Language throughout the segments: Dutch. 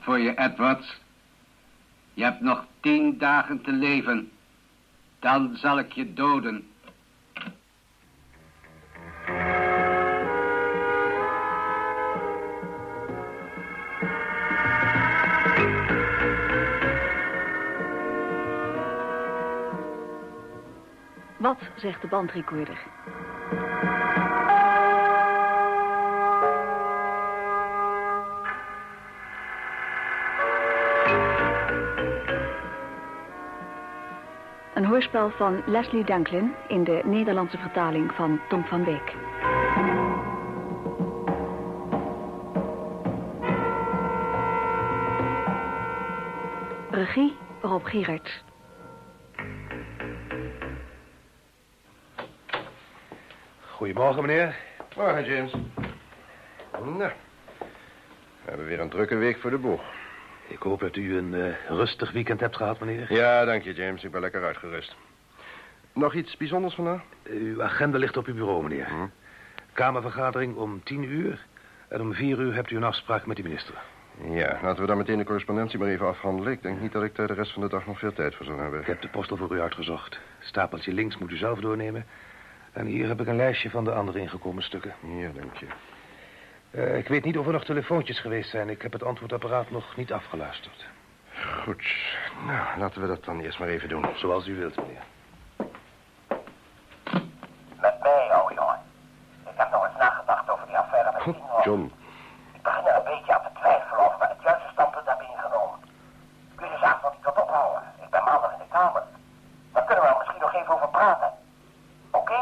voor je, Edwards. Je hebt nog tien dagen te leven. Dan zal ik je doden. Wat zegt de bandrecorder? Hoorspel van Leslie Danklin in de Nederlandse vertaling van Tom van Beek. Regie Rob Gerards. Goedemorgen, meneer. Morgen, James. Nou, we hebben weer een drukke week voor de boeg. Ik hoop dat u een eh, rustig weekend hebt gehad, meneer. Ja, dank je, James. Ik ben lekker uitgerust. Nog iets bijzonders vandaag? Uw agenda ligt op uw bureau, meneer. Hm. Kamervergadering om tien uur. En om vier uur hebt u een afspraak met de minister. Ja, laten we dan meteen de correspondentie maar even afhandelen. Ik denk niet dat ik daar de rest van de dag nog veel tijd voor zal hebben. Ik heb de postel voor u uitgezocht. Stapeltje links moet u zelf doornemen. En hier heb ik een lijstje van de andere ingekomen stukken. Ja, dank je. Eh, ik weet niet of er nog telefoontjes geweest zijn. Ik heb het antwoordapparaat nog niet afgeluisterd. Goed. Nou, laten we dat dan eerst maar even doen. Zoals u wilt, meneer. Met mij, ouwe jongen. Ik heb nog eens nagedacht over die affaire met Goed. John. Ik begin er een beetje aan te twijfelen of we het juiste standpunt hebben ingenomen. Kun je zaak nog niet ophouden? Ik ben maandag in de kamer. Daar kunnen we er misschien nog even over praten. Oké?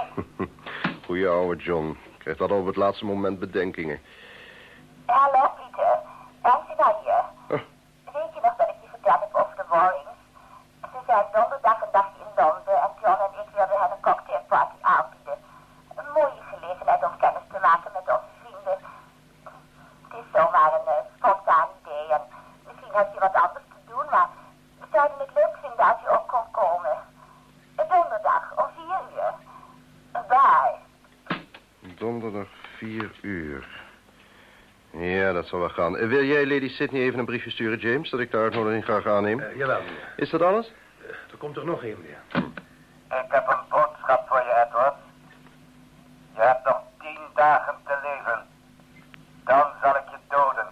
Goeie ouwe John. Krijgt dat op het laatste moment bedenkingen. Hallo, Pieter. Angela hier. Oh. Weet je nog dat ik je verteld heb over de Warrings? Ze zijn donderdag een dagje in Londen en John en ik wilden hen een cocktailparty aanbieden. Een mooie gelegenheid om kennis te maken met onze vrienden. Het is zomaar een eh, spontaan idee en misschien heb je wat anders te doen, maar we zouden het leuk vinden als je ook kon komen. Donderdag om vier uur. Bye. Donderdag 4 uur. Ja, dat zal wel gaan. Eh, wil jij Lady Sydney even een briefje sturen, James, dat ik de uitnodiging graag aanneem? Eh, jawel, meneer. Is dat alles? Eh, er komt er nog één, meneer. Ik heb een boodschap voor je, Edward. Je hebt nog tien dagen te leven. Dan zal ik je doden.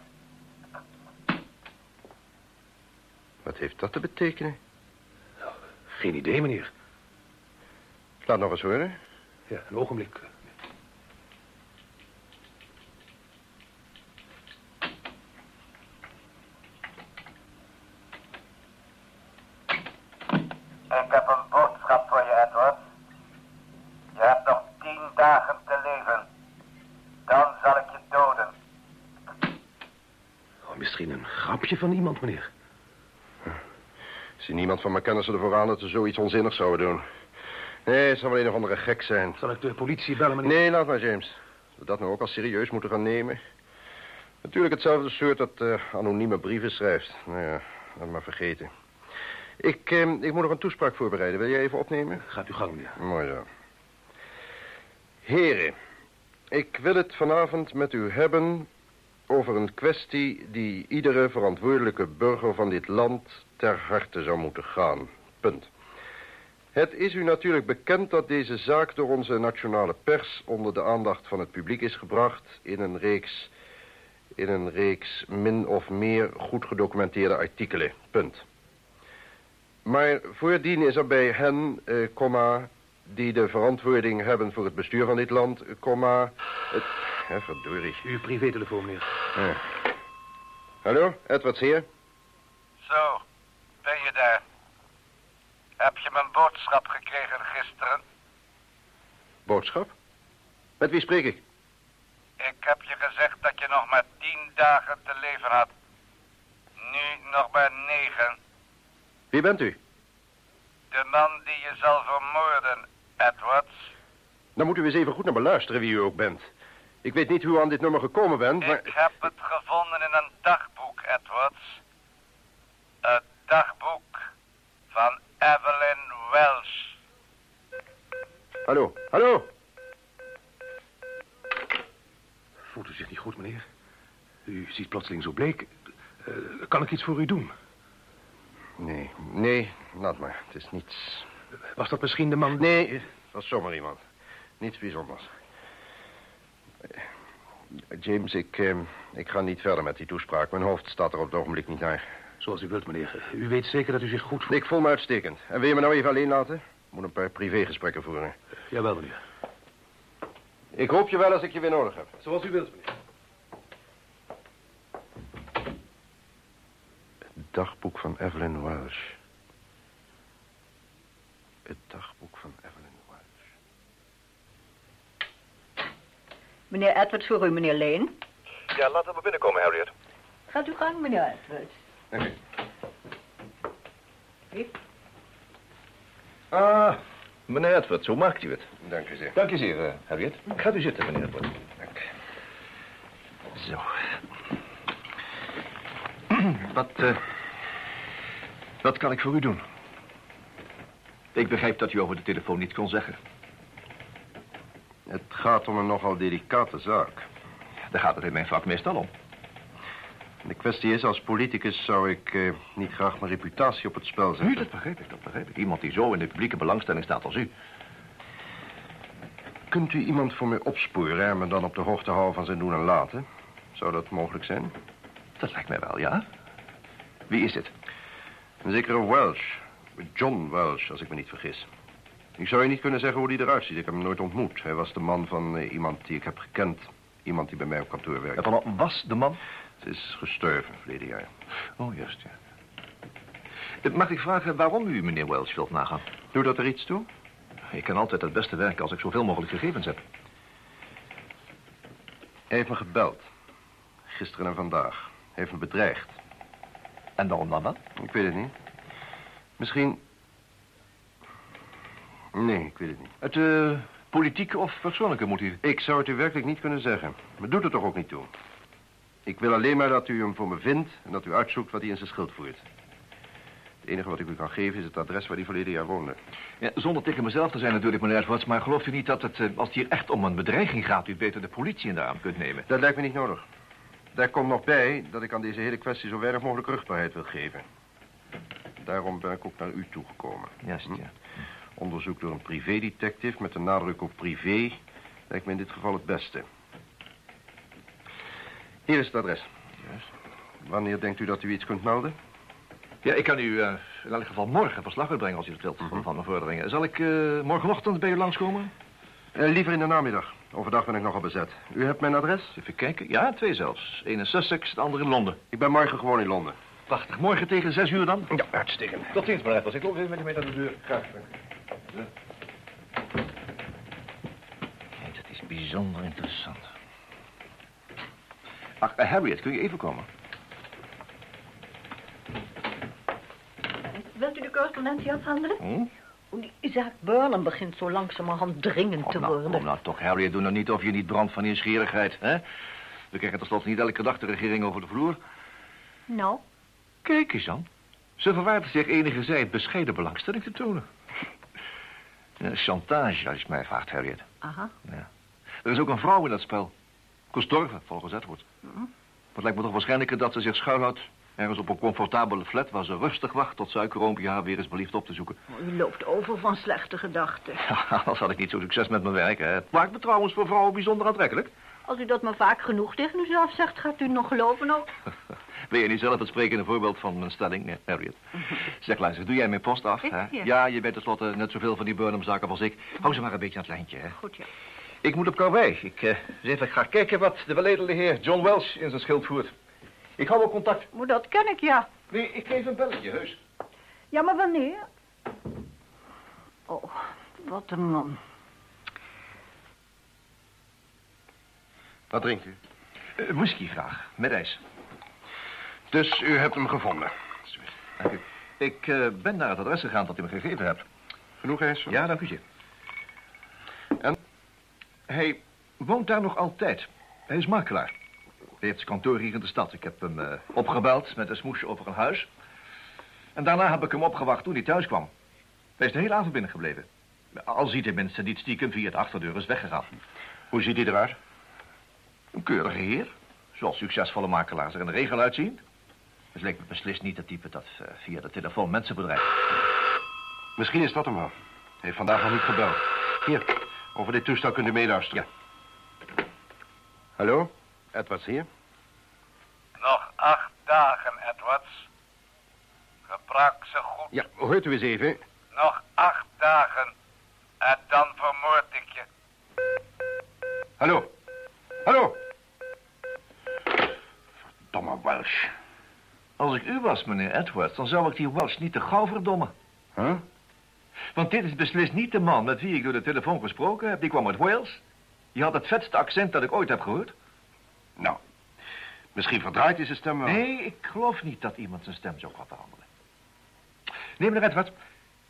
Wat heeft dat te betekenen? Geen idee, meneer. Laat nog eens horen. Ja, een ogenblik. Ik heb een boodschap voor je, Edward. Je hebt nog tien dagen te leven. Dan zal ik je doden. Oh, misschien grapje van iemand, meneer. Ik zie niemand van mijn kennissen ervoor aan dat ze zoiets onzinnigs zouden doen. Nee, het zal wel een of andere gek zijn. Zal ik de politie bellen, meneer? Nee, laat maar, James. Dat we dat nou ook al serieus moeten gaan nemen. Natuurlijk hetzelfde soort dat eh, anonieme brieven schrijft. Nou ja, laat maar vergeten. Ik, eh, ik moet nog een toespraak voorbereiden. Wil jij even opnemen? Gaat uw gang, meneer. Mooi zo. Heren, ik wil het vanavond met u hebben over een kwestie die iedere verantwoordelijke burger van dit land ter harte zou moeten gaan. Punt. Het is u natuurlijk bekend dat deze zaak door onze nationale pers onder de aandacht van het publiek is gebracht in een reeks, in een reeks min of meer goed gedocumenteerde artikelen. Punt. Maar voordien is er bij hen, eh, comma, die de verantwoording hebben voor het bestuur van dit land, eh, comma, het... Hè, verdorie. Uw privételefoon, meneer. Ja. Hallo, Edwards hier. Zo, ben je daar? Heb je mijn boodschap gekregen gisteren? Boodschap? Met wie spreek ik? Ik heb je gezegd dat je nog maar tien dagen te leven had. Nu nog maar negen. Wie bent u? De man die je zal vermoorden, Edwards. Dan moet u eens even goed naar me luisteren wie u ook bent. Ik weet niet hoe u aan dit nummer gekomen bent, maar... Ik heb het gevonden in een dagboek, Edwards. Het dagboek van Evelyn Welsh. Hallo, hallo! Voelt u zich niet goed, meneer? U ziet plotseling zo bleek. Eh, kan ik iets voor u doen? Nee, nee, laat maar. Het is niets. Was dat misschien de man... Nee, het was zomaar iemand. Niets bijzonders. Eh, James, ik, eh, ik ga niet verder met die toespraak. Mijn hoofd staat er op het ogenblik niet naar. Zoals u wilt, meneer. U weet zeker dat u zich goed voelt? Ik voel me uitstekend. En wil je me nou even alleen laten? Ik moet een paar privégesprekken voeren. Jawel, meneer. Ik hoop je wel als ik je weer nodig heb. Zoals u wilt, meneer. Het dagboek van Evelyn Welsh. Het dagboek van Evelyn Welsh. Meneer Edwards voor u, meneer Lane. Ja, laten we binnenkomen, Harriet. Gaat u gang, meneer Edwards. Dank u. Wie? Ah, meneer Edwards, hoe maakt u het? Dank u zeer. Dank u zeer, uh, Harriet. Gaat u zitten, meneer Edwards. Dank. Zo. Wat, eh, wat kan ik voor u doen? Ik begrijp dat u over de telefoon niet kon zeggen. Het gaat om een nogal delicate zaak. Daar gaat het in mijn vak meestal om. De kwestie is, als politicus zou ik eh, niet graag mijn reputatie op het spel zetten. Nu, dat begrijp ik, dat begrijp ik. Iemand die zo in de publieke belangstelling staat als u. Kunt u iemand voor mij opsporen en me dan op de hoogte houden van zijn doen en laten? Zou dat mogelijk zijn? Dat lijkt mij wel, ja. Wie is dit? Een zekere Welsh. John Welsh, als ik me niet vergis. Ik zou je niet kunnen zeggen hoe die eruit ziet. Ik heb hem nooit ontmoet. Hij was de man van eh, iemand die ik heb gekend. Iemand die bij mij op kantoor werkt. Van was de man? Ze is gestorven verleden jaar. Oh, juist, ja. Eh, Mag ik vragen waarom u meneer Welsh wilt nagaan? Doe dat er iets toe? Ik kan altijd het beste werken als ik zoveel mogelijk gegevens heb. Hij heeft me gebeld. Gisteren en vandaag. Hij heeft me bedreigd. En waarom dan wel? Ik weet het niet. Misschien... Nee, ik weet het niet. Het eh, politieke of persoonlijke motief? Ik zou het u werkelijk niet kunnen zeggen. Maar doet het toch ook niet toe. Ik wil alleen maar dat u hem voor me vindt... en dat u uitzoekt wat hij in zijn schild voert. Het enige wat ik u kan geven is het adres waar hij verleden jaar woonde. Ja, zonder tegen mezelf te zijn natuurlijk, meneer Edwards... maar gelooft u niet dat het, eh, als het hier echt om een bedreiging gaat... u beter de politie in de arm kunt nemen? Dat lijkt me niet nodig. Daar komt nog bij dat ik aan deze hele kwestie zo weinig mogelijk rugbaarheid wil geven. Daarom ben ik ook naar u toegekomen. Juist, Hm? ja. Onderzoek door een privédetective met de nadruk op privé... lijkt me in dit geval het beste. Hier is het adres. Juist. Wanneer denkt u dat u iets kunt melden? Ja, ik kan u eh, in elk geval morgen verslag uitbrengen als u dat wilt van- van mijn vorderingen. Zal ik eh, morgenochtend bij u langskomen? Eh, liever in de namiddag. Overdag ben ik nogal bezet. U hebt mijn adres? Even kijken. Ja, twee zelfs. Eén in Sussex, de andere in Londen. Ik ben morgen gewoon in Londen. Prachtig. Morgen tegen zes uur dan? Ja, uitstekend. Tot ziens, meneer Edwards. Ik loop even met u mee naar de deur. Graag. Kijk, dat is bijzonder interessant. Ach, eh, Harriet, kun je even komen? Wilt u de correspondentie afhandelen? Hm? Oh, Die zaak Burnham begint zo langzamerhand dringend te nou, worden. kom nou toch, Harriet. Doe nou niet of je niet brandt van nieuwsgierigheid, hè? We krijgen tenslotte niet elke dag de regering over de vloer. Nou, Kijk eens aan. Ze verwaardigt zich enige tijd bescheiden belangstelling te tonen. Ja, chantage, als je mij vraagt, Harriet. aha. Ja. Er is ook een vrouw in dat spel. Gestorven, volgens Edward. Het lijkt me toch waarschijnlijker dat ze zich schuilhoudt... ergens op een comfortabele flat... waar ze rustig wacht tot suikeroompje haar weer eens belieft op te zoeken. Oh, U loopt over van slechte gedachten. Ja, anders had ik niet zo succes met mijn werk, hè. Het maakt me trouwens voor vrouwen bijzonder aantrekkelijk. Als u dat maar vaak genoeg tegen uzelf zegt, gaat u nog geloven ook. Ben je niet zelf het sprekende voorbeeld van mijn stelling, nee, Harriet? Zeg, luister, doe jij mijn post af, Ik? hè? Ja. Ja, je bent tenslotte net zoveel van die Burnham-zaken als ik. Hou ze maar een beetje aan het lijntje, hè? Goed, ja. Ik moet op karwei. Ik, eh, even ga kijken wat de weledele heer John Welsh in zijn schild voert. Ik hou wel contact. Maar dat ken ik, ja. Nee, ik geef een belletje, heus. Ja, maar wanneer? Oh, wat een man. Wat drinkt u? Uh, whisky graag, met ijs. Dus u hebt hem gevonden. Dank u. Ik eh, ben naar het adres gegaan dat u me gegeven hebt. Genoeg ijs? Ja, dank u zeer. En? Hij woont daar nog altijd. Hij is makelaar. Hij heeft zijn kantoor hier in de stad. Ik heb hem eh, opgebeld met een smoesje over een huis. En daarna heb ik hem opgewacht toen hij thuis kwam. Hij is de hele avond binnengebleven. Al ziet hij mensen niet stiekem via de achterdeur is weggegaan. Hoe ziet hij eruit? Een keurige heer. Zoals succesvolle makelaars er in de regel uitzien. Het lijkt me beslist niet het type dat eh, via de telefoon mensen bedrijft. Misschien is dat hem wel. Hij heeft vandaag nog niet gebeld. Hier, over dit toestel kunt u meeluisteren. Ja. Hallo, Edwards hier. Nog acht dagen, Edwards. Gebruik ze goed. Ja, hoort u eens even. Nog acht dagen. En dan vermoord ik je. Hallo. Hallo. Verdomme Welsh. Als ik u was, meneer Edwards, dan zou ik die Welsh niet te gauw verdommen. Huh? Want dit is beslist niet de man met wie ik door de telefoon gesproken heb. Die kwam uit Wales. Die had het vetste accent dat ik ooit heb gehoord. Nou, misschien verdraait hij zijn stem wel. Nee, ik geloof niet dat iemand zijn stem zo gaat veranderen. Nee, meneer Edwards,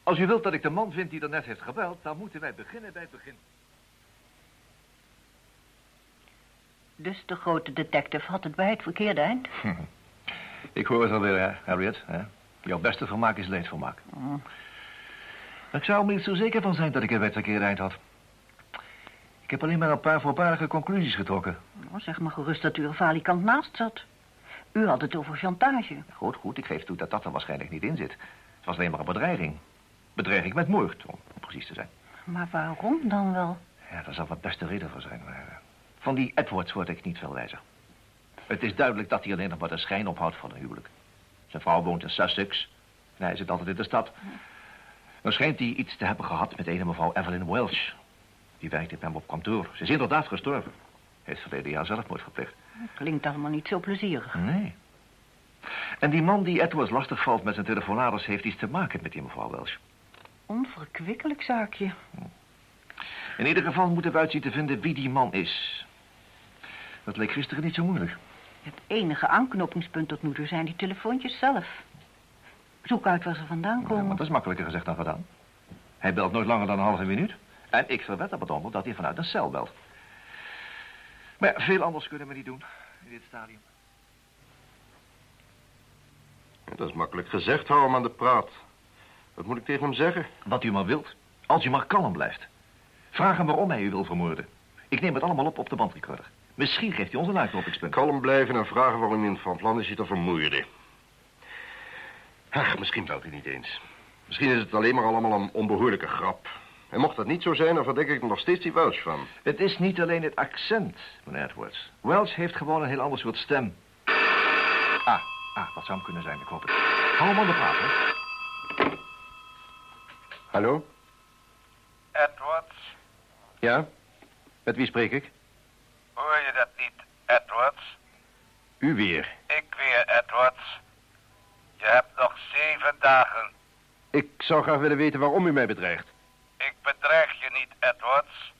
als u wilt dat ik de man vind die er net heeft gebeld... dan moeten wij beginnen bij het begin. Dus de grote detective had het bij het verkeerde eind? Ik hoor het alweer, hè, Harriet. Hè? Jouw beste vermaak is leedvermaak. Mm. Ik zou er niet zo zeker van zijn dat ik het verkeerde eind had. Ik heb alleen maar een paar voorbarige conclusies getrokken. Oh, zeg maar gerust dat u er valikant naast zat. U had het over chantage. Goed, goed, ik geef toe dat dat er waarschijnlijk niet in zit. Het was alleen maar een bedreiging. Bedreiging met moord, om precies te zijn. Maar waarom dan wel? Ja, daar zal wat beste reden voor zijn, maar... eh, Van die Edwards word ik niet veel wijzer. Het is duidelijk dat hij alleen nog maar de schijn ophoudt van een huwelijk. Zijn vrouw woont in Sussex. En hij zit altijd in de stad. Dan schijnt hij iets te hebben gehad met een mevrouw Evelyn Welsh. Die werkt bij hem op kantoor. Ze is inderdaad gestorven. Heeft verleden jaar zelfmoord gepleegd. Klinkt allemaal niet zo plezierig. Nee. En die man die Edwards lastigvalt met zijn telefonaders... heeft iets te maken met die mevrouw Welsh. Onverkwikkelijk zaakje. In ieder geval moeten we uitzien te vinden wie die man is. Dat leek gisteren niet zo moeilijk. Het enige aanknopingspunt tot toe zijn die telefoontjes zelf. Zoek uit waar ze vandaan Ja, komen. maar dat is makkelijker gezegd dan gedaan. Hij belt nooit langer dan een halve minuut. En ik verwed op het onder dat hij vanuit een cel belt. Maar ja, veel anders kunnen we niet doen in dit stadium. Dat is makkelijk gezegd, hou hem aan de praat. Wat moet ik tegen hem zeggen? Wat u maar wilt, als u maar kalm blijft. Vraag hem waarom hij u wil vermoorden. Ik neem het allemaal op op de bandrecorder. Misschien geeft hij ons een uitknopingspunt. Kalm blijven en vragen waarom hij van plan is je te vermoeien. Ach, misschien belt hij niet eens. Misschien is het alleen maar allemaal een onbehoorlijke grap. En mocht dat niet zo zijn, dan verdenk ik er nog steeds die Welsh van. Het is niet alleen het accent, meneer Edwards. Welsh heeft gewoon een heel ander soort stem. Ah, ah, dat zou hem kunnen zijn, ik hoop het. Hou hem aan de praat, hè. Hallo? Edwards, Ja? Met wie spreek ik? Hoor je dat niet, Edwards? U weer. Ik weer, Edwards. Je hebt nog zeven dagen. Ik zou graag willen weten waarom u mij bedreigt. Ik bedreig je niet, Edwards.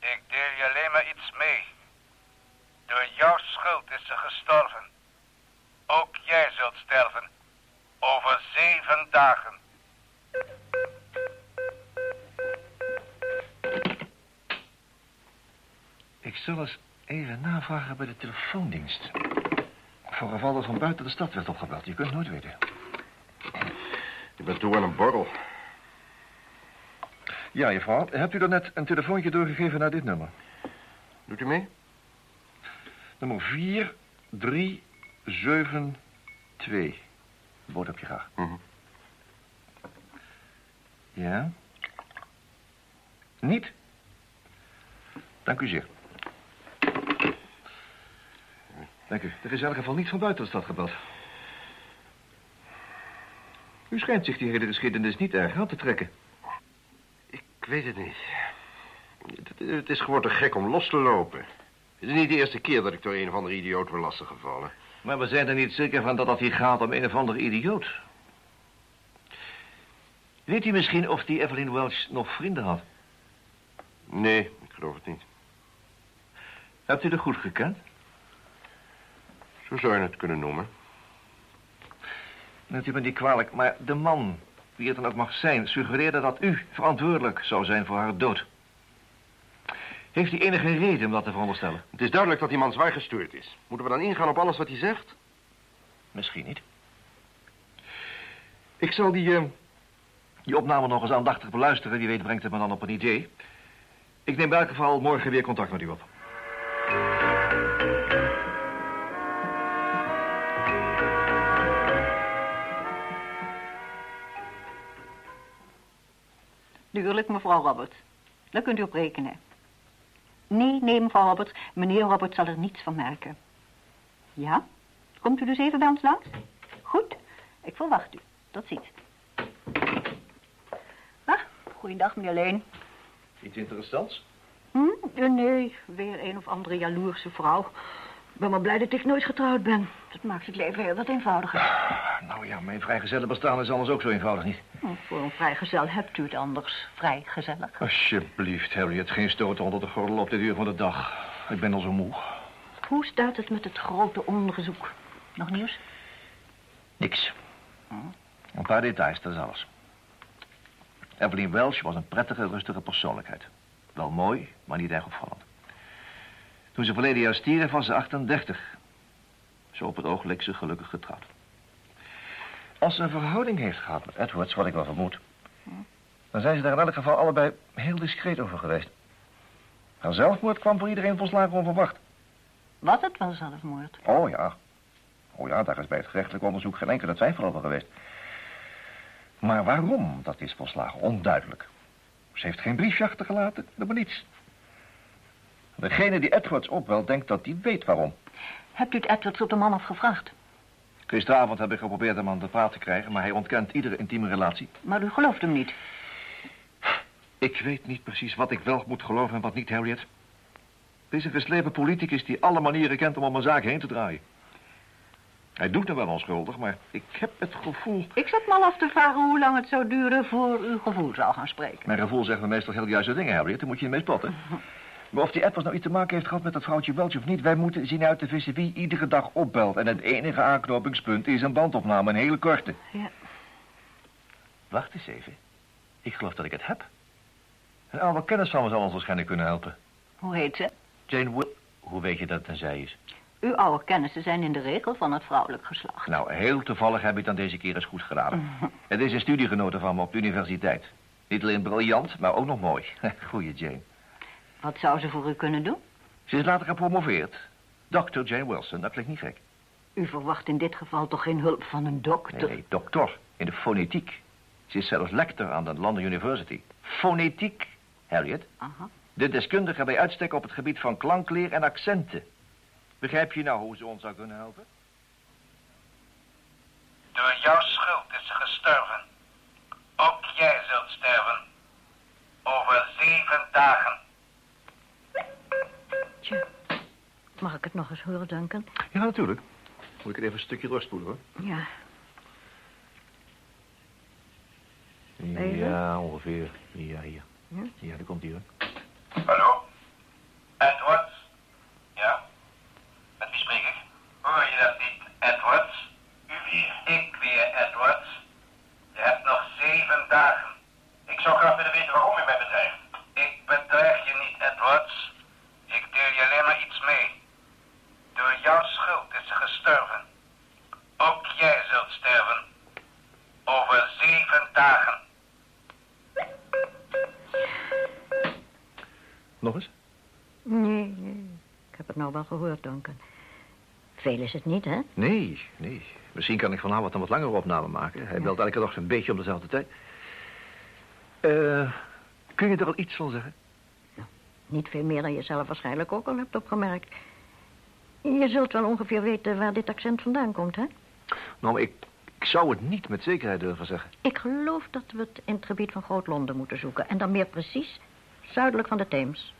Ik deel je alleen maar iets mee. Door jouw schuld is ze gestorven. Ook jij zult sterven. Over zeven dagen. Ik zal eens even navragen bij de telefoondienst. Voor geval dat van buiten de stad werd opgebeld. Je kunt nooit weten. Ik ben toe aan een borrel. Ja, juffrouw. Hebt u er net een telefoontje doorgegeven naar dit nummer? Doet u mee? Nummer 4372. Boodschapje graag. Mhm. Ja? Niet? Dank u zeer. Dank u. Er is in elk geval niet van buiten de stad gebeld. U schijnt zich die hele geschiedenis niet erg aan te trekken. Ik weet het niet. Het, het is gewoon te gek om los te lopen. Het is niet de eerste keer dat ik door een of andere idioot word lastiggevallen. Maar we zijn er niet zeker van dat dat hier gaat om een of andere idioot. Weet u misschien of die Evelyn Welch nog vrienden had? Nee, ik geloof het niet. Hebt u er goed gekend? Zo zou je het kunnen noemen. Neemt u me niet kwalijk, maar de man, wie het dan ook mag zijn, suggereerde dat u verantwoordelijk zou zijn voor haar dood. Heeft hij enige reden om dat te veronderstellen? Het is duidelijk dat die man zwaar gestoord is. Moeten we dan ingaan op alles wat hij zegt? Misschien niet. Ik zal die, eh, die opname nog eens aandachtig beluisteren. Wie weet brengt het me dan op een idee. Ik neem in elk geval morgen weer contact met u op. Tuurlijk, mevrouw Roberts. Daar kunt u op rekenen. Nee, nee, mevrouw Roberts. Meneer Roberts zal er niets van merken. Ja? Komt u dus even bij ons langs? Goed. Ik verwacht u. Tot ziens. Ah, goeiedag, meneer Leen. Iets interessants? Hm? Eh, Nee, weer een of andere jaloerse vrouw. Ik ben maar blij dat ik nooit getrouwd ben. Dat maakt het leven heel wat eenvoudiger. Nou ja, mijn vrijgezellenbestaan is anders ook zo eenvoudig niet. Hm, voor een vrijgezel hebt u het anders vrij gezellig. Alsjeblieft, Harriet. Geen stoten onder de gordel op dit uur van de dag. Ik ben al zo moe. Hoe staat het met het grote onderzoek? Nog nieuws? Niks. Een paar details, dat is alles. Evelyn Welsh was een prettige, rustige persoonlijkheid. Wel mooi, maar niet erg opvallend. Toen ze verleden jaar stierf, was ze 38. Zo op het oog leek ze gelukkig getrouwd. Als ze een verhouding heeft gehad met Edwards, wat ik wel vermoed... dan zijn ze daar in elk geval allebei heel discreet over geweest. Haar zelfmoord kwam voor iedereen volslagen onverwacht. Was het wel zelfmoord? Oh ja. Oh ja, daar is bij het gerechtelijk onderzoek geen enkele twijfel over geweest. Maar waarom, dat is volslagen onduidelijk. Ze heeft geen briefje achtergelaten, dat maar niets. Degene die Edwards opwelt, denkt dat hij weet waarom. Hebt u het Edwards op de man afgevraagd? Gisteravond heb ik geprobeerd hem aan de praat te krijgen, maar hij ontkent iedere intieme relatie. Maar u gelooft hem niet. Ik weet niet precies wat ik wel moet geloven en wat niet, Harriet. Een geslepen politicus die alle manieren kent om om een zaak heen te draaien. Hij doet er wel onschuldig, maar ik heb het gevoel... Ik zat me al af te vragen hoe lang het zou duren voor uw gevoel zou gaan spreken. Mijn gevoel zegt me meestal heel juiste dingen, Harriet. Daar moet je mee spotten. Maar of die Edwards nou iets te maken heeft gehad met dat vrouwtje Welch of niet... wij moeten zien uit te vissen wie iedere dag opbelt. En het enige aanknopingspunt is een bandopname, een hele korte. Ja. Wacht eens even. Ik geloof dat ik het heb. Een oude kennis van me zal ons waarschijnlijk kunnen helpen. Hoe heet ze? Jane Will... Hoe weet je dat het een zij is? Uw oude kennissen zijn in de regel van het vrouwelijk geslacht. Nou, heel toevallig heb ik dan deze keer eens goed geraden. Het is een studiegenote van me op de universiteit. Niet alleen briljant, maar ook nog mooi. Goeie Jane. Wat zou ze voor u kunnen doen? Ze is later gepromoveerd. Dr. Jane Wilson, dat klinkt niet gek. U verwacht in dit geval toch geen hulp van een dokter? Nee, dokter. In de fonetiek. Ze is zelfs lector aan de London University. Fonetiek, Harriet. Aha. De deskundige bij uitstek op het gebied van klankleer en accenten. Begrijp je nou hoe ze ons zou kunnen helpen? Door jouw schuld is ze gestorven. Ook jij zult sterven. Over zeven dagen. Tja. Mag ik het nog eens horen, Duncan? Ja, natuurlijk. Moet ik het even een stukje doorspoelen, hoor. Ja. Ja, ongeveer. Ja, hier. Ja? Ja, daar komt hij, hoor. Hallo? Edwards? Ja? Met wie spreek ik? Hoor je dat niet, Edwards? U weer? Ik weer, Edwards. Je hebt nog zeven dagen. Ik zou graag willen weten waarom u mij bedreigt. Ik bedreig je niet, Edwards. Ik deel je alleen maar iets mee. Door jouw schuld is ze gestorven. Ook jij zult sterven. Over zeven dagen. Nog eens? Nee, nee. Ik heb het nou wel gehoord, Duncan. Veel is het niet, hè? Nee, nee. Misschien kan ik vanavond een wat langere opname maken. Hij belt elke dag zo'n beetje om dezelfde tijd. Eh, kun je er al iets van zeggen? Niet veel meer dan je zelf waarschijnlijk ook al hebt opgemerkt. Je zult wel ongeveer weten waar dit accent vandaan komt, hè? Nou, ik, ik zou het niet met zekerheid durven zeggen. Ik geloof dat we het in het gebied van Groot-Londen moeten zoeken. En dan meer precies zuidelijk van de Theems.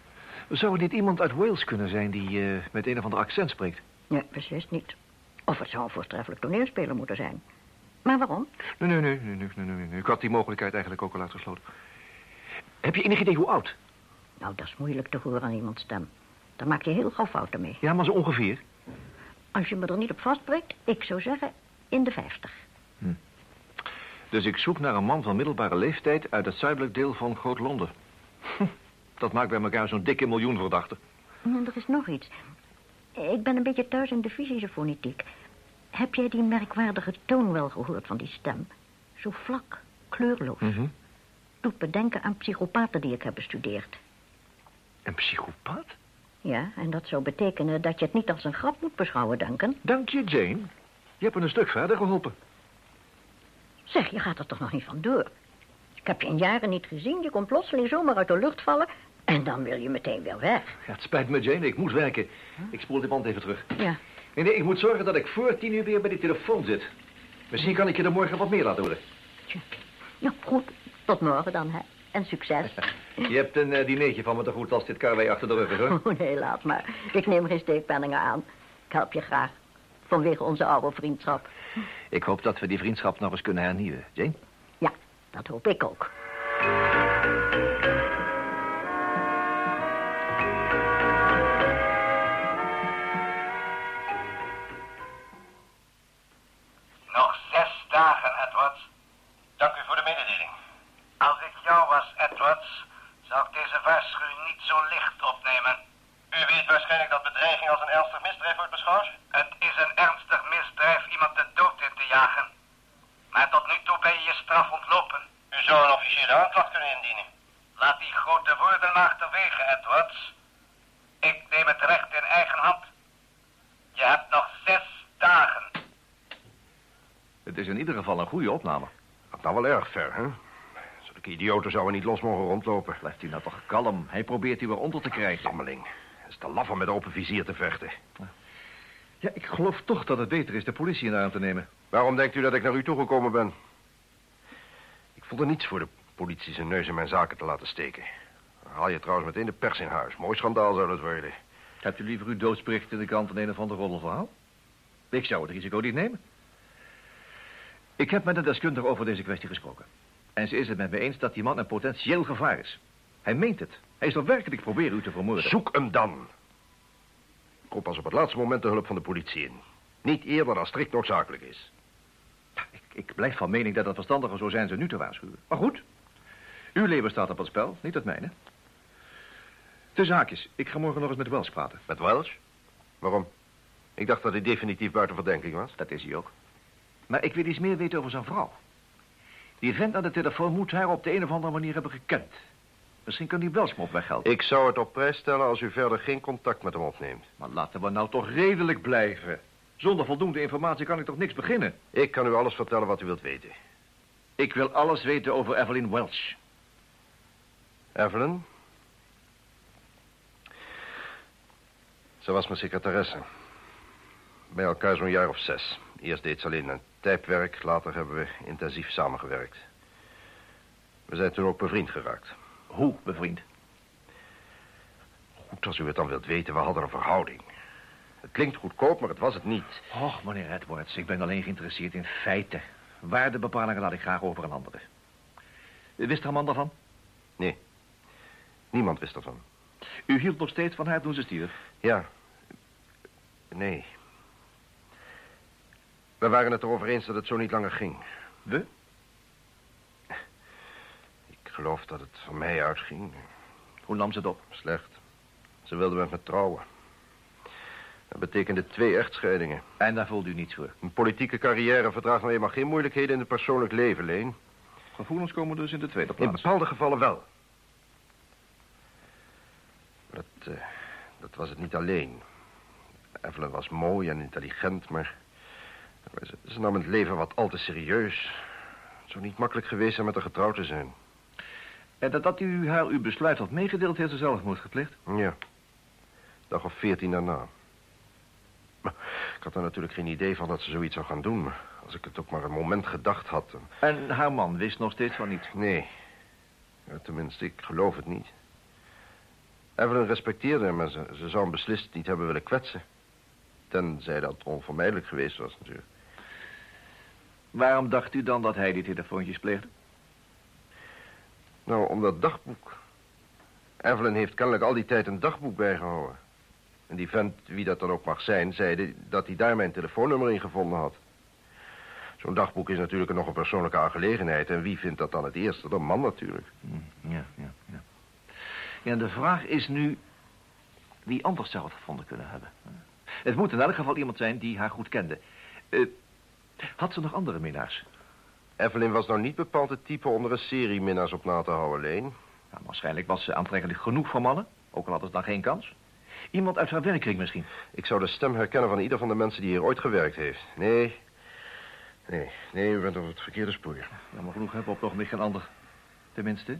Zou het niet iemand uit Wales kunnen zijn die eh, met een of ander accent spreekt? Nee, beslist niet. Of het zou een voortreffelijk toneelspeler moeten zijn. Maar waarom? Nee, nee, nee, nee, nee, nee. Ik had die mogelijkheid eigenlijk ook al uitgesloten. Heb je enig idee hoe oud? Nou, dat is moeilijk te horen aan iemands stem. Daar maak je heel gauw fouten mee. Ja, maar zo ongeveer. Als je me er niet op vastbreekt, ik zou zeggen in de vijftig. Dus ik zoek naar een man van middelbare leeftijd uit het zuidelijk deel van Groot-Londen. Hm, Dat maakt bij elkaar zo'n dikke miljoen verdachten. En er is nog iets. Ik ben een beetje thuis in de fysische fonetiek. Heb jij die merkwaardige toon wel gehoord van die stem? Zo vlak, kleurloos. Mhm. Doet me denken aan psychopaten die ik heb bestudeerd. Een psychopaat? Ja, en dat zou betekenen dat je het niet als een grap moet beschouwen, Duncan. Dank je, Jane. Je hebt me een stuk verder geholpen. Zeg, je gaat er toch nog niet van door? Ik heb je in jaren niet gezien. Je komt plotseling zomaar uit de lucht vallen... en dan wil je meteen weer weg. Ja, het spijt me, Jane. Ik moet werken. Ik spoel de band even terug. Ja, Nee, nee, ik moet zorgen dat ik voor tien uur weer bij die telefoon zit. Misschien kan ik je er morgen wat meer laten horen. ja goed. Tot morgen dan, hè. En succes. Je hebt een uh, dineetje van me te goed als dit karwei achter de rug is, hoor. Oh, nee, laat maar. Ik neem geen steekpenningen aan. Ik help je graag. Vanwege onze oude vriendschap. Ik hoop dat we die vriendschap nog eens kunnen hernieuwen, Jane. Ja, dat hoop ik ook. Het is in ieder geval een goede opname. Gaat nou wel erg ver, hè? Zulke idioten zouden niet los mogen rondlopen. Blijft u nou toch kalm. Hij probeert u weer onder te krijgen. Stammeling. Het is te laf om met open vizier te vechten. Ja, ik geloof toch dat het beter is de politie in aan te nemen. Waarom denkt u dat ik naar u toegekomen ben? Ik voelde niets voor de politie zijn neus in mijn zaken te laten steken. Dan haal je trouwens meteen de pers in huis. Mooi schandaal zou dat worden. Hebt u liever uw doodsbericht in de krant dan een of ander roddelverhaal? Ik zou het risico niet nemen. Ik heb met een deskundige over deze kwestie gesproken. En ze is het met me eens dat die man een potentieel gevaar is. Hij meent het. Hij zal werkelijk proberen u te vermoorden. Zoek hem dan. Ik roep pas op het laatste moment de hulp van de politie in. Niet eerder dan strikt noodzakelijk is. Ik, ik blijf van mening dat het verstandiger zou zijn ze nu te waarschuwen. Maar goed, uw leven staat op het spel, niet het mijne. De zaak is, ik ga morgen nog eens met Wells praten. Met Welsh? Waarom? Ik dacht dat hij definitief buiten verdenking was. Dat is hij ook. Maar ik wil iets meer weten over zijn vrouw. Die vent aan de telefoon moet haar op de een of andere manier hebben gekend. Misschien kan die Wells me op weg helpen. Ik zou het op prijs stellen als u verder geen contact met hem opneemt. Maar laten we nou toch redelijk blijven. Zonder voldoende informatie kan ik toch niks beginnen? Ik kan u alles vertellen wat u wilt weten. Ik wil alles weten over Evelyn Welch. Evelyn? Ze was mijn secretaresse. Bij elkaar zo'n jaar of zes. Eerst deed ze alleen een typewerk, later hebben we intensief samengewerkt. We zijn toen ook bevriend geraakt. Hoe, bevriend? Goed, als u het dan wilt weten, we hadden een verhouding. Het klinkt goedkoop, maar het was het niet. Och, meneer Edwards, ik ben alleen geïnteresseerd in feiten. Waardebepalingen laat ik graag over aan anderen. Wist haar man daarvan? Nee, niemand wist ervan. U hield nog steeds van haar toen ze stierf? Ja. Nee. We waren het erover eens dat het zo niet langer ging. We? Ik geloof dat het van mij uitging. Hoe nam ze het op? Slecht. Ze wilde met me trouwen. Dat betekende twee echtscheidingen. En daar voelde u niets voor? Een politieke carrière verdraagt nou eenmaal geen moeilijkheden in het persoonlijk leven, Leen. Gevoelens komen dus in de tweede In plaats. bepaalde gevallen wel. Dat, eh, dat was het niet alleen. Evelyn was mooi en intelligent, maar... Ze, ze nam het leven wat al te serieus. Het zou niet makkelijk geweest zijn met haar getrouwd te zijn. En dat, dat u haar uw besluit had meegedeeld, heeft ze zelfmoord gepleegd? Ja. Dag of veertien daarna. Ik had er natuurlijk geen idee van dat ze zoiets zou gaan doen. Als ik het ook maar een moment gedacht had... dan- En haar man wist nog steeds van niets. Nee. Ja, tenminste, ik geloof het niet. Evelyn respecteerde hem, maar ze, ze zou hem beslist niet hebben willen kwetsen. Tenzij dat onvermijdelijk geweest was, natuurlijk. Waarom dacht u dan dat hij die telefoontjes pleegde? Nou, om dat dagboek. Evelyn heeft kennelijk al die tijd een dagboek bijgehouden. En die vent, wie dat dan ook mag zijn, zei dat hij daar mijn telefoonnummer in gevonden had. Zo'n dagboek is natuurlijk nog een persoonlijke aangelegenheid. En wie vindt dat dan het eerste? De man natuurlijk. Hm, Ja, ja, ja. Ja, en de vraag is nu wie anders zou het gevonden kunnen hebben. Het moet in elk geval iemand zijn die haar goed kende. Eh, had ze nog andere minnaars? Evelyn was nou niet bepaald het type onder een serie minnaars op na te houden, Leen. Ja, waarschijnlijk was ze aantrekkelijk genoeg voor mannen. Ook al had het dan geen kans. Iemand uit haar werkkring misschien. Ik zou de stem herkennen van ieder van de mensen die hier ooit gewerkt heeft. Nee, nee, nee, u bent op het verkeerde spoor. Jammer genoeg hebben we op het ogenblik geen ander. Tenminste.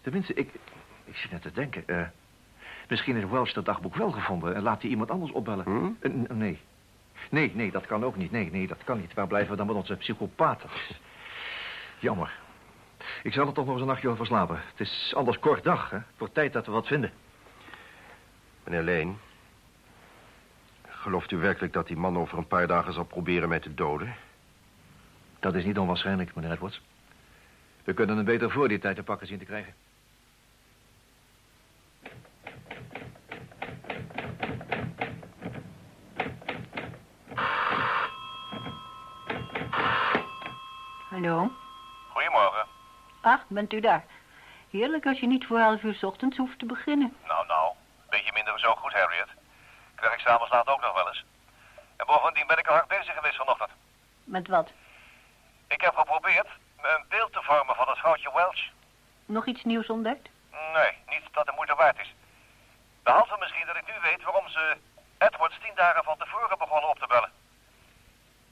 Tenminste, ik... Ik zit net te denken. eh, misschien heeft Welsh dat dagboek wel gevonden... en laat hij iemand anders opbellen. Hm? Eh, nee. Nee, nee, dat kan ook niet. Nee, nee, dat kan niet. Waar blijven we dan met onze psychopaten? Jammer. Ik zal er toch nog eens een nachtje over slapen. Het is anders kort dag, hè. Voor tijd dat we wat vinden. Meneer Leen, gelooft u werkelijk dat die man over een paar dagen zal proberen mij te doden? Dat is niet onwaarschijnlijk, meneer Edwards. We kunnen hem beter voor die tijd te pakken zien te krijgen. Hallo? Goedemorgen. Ach, bent u daar? Heerlijk als je niet voor elf uur 's ochtends hoeft te beginnen. Nou, nou. Beetje minder ook goed, Harriet. Krijg ik s'avonds laat ook nog wel eens. En bovendien ben ik al hard bezig geweest vanochtend. Met wat? Ik heb geprobeerd een beeld te vormen van het vrouwtje Welch. Nog iets nieuws ontdekt? Nee, niet dat de moeite waard is. Behalve misschien dat ik nu weet waarom ze Edwards tien dagen van tevoren begonnen op te bellen.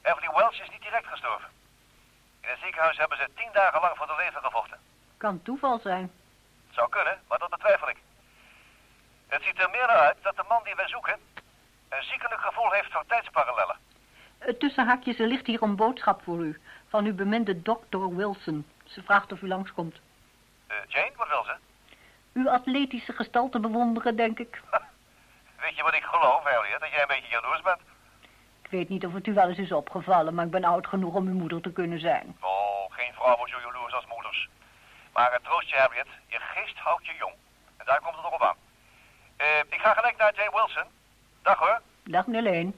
Evelyn Welch is niet direct gestorven. In het ziekenhuis hebben ze tien dagen lang voor de leven gevochten. Kan toeval zijn. Het zou kunnen, maar dat betwijfel ik. Het ziet er meer naar uit dat de man die wij zoeken een ziekelijk gevoel heeft voor tijdsparallellen. Eh, Tussen haakjes, er ligt hier een boodschap voor u. Van uw beminde dokter Wilson. Ze vraagt of u langskomt. Eh, Jane, wat wil ze? Uw atletische gestalte bewonderen, denk ik. Weet je wat ik geloof, Elliot? Dat jij een beetje jaloers bent? Ik weet niet of het u wel eens is opgevallen, maar ik ben oud genoeg om uw moeder te kunnen zijn. Oh, geen vrouw wordt zo jaloers als moeders. Maar het troost je, Harriet, je geest houdt je jong. En daar komt het nog op aan. Eh, ik ga gelijk naar Jane Wilson. Dag hoor. Dag, meneer Leen.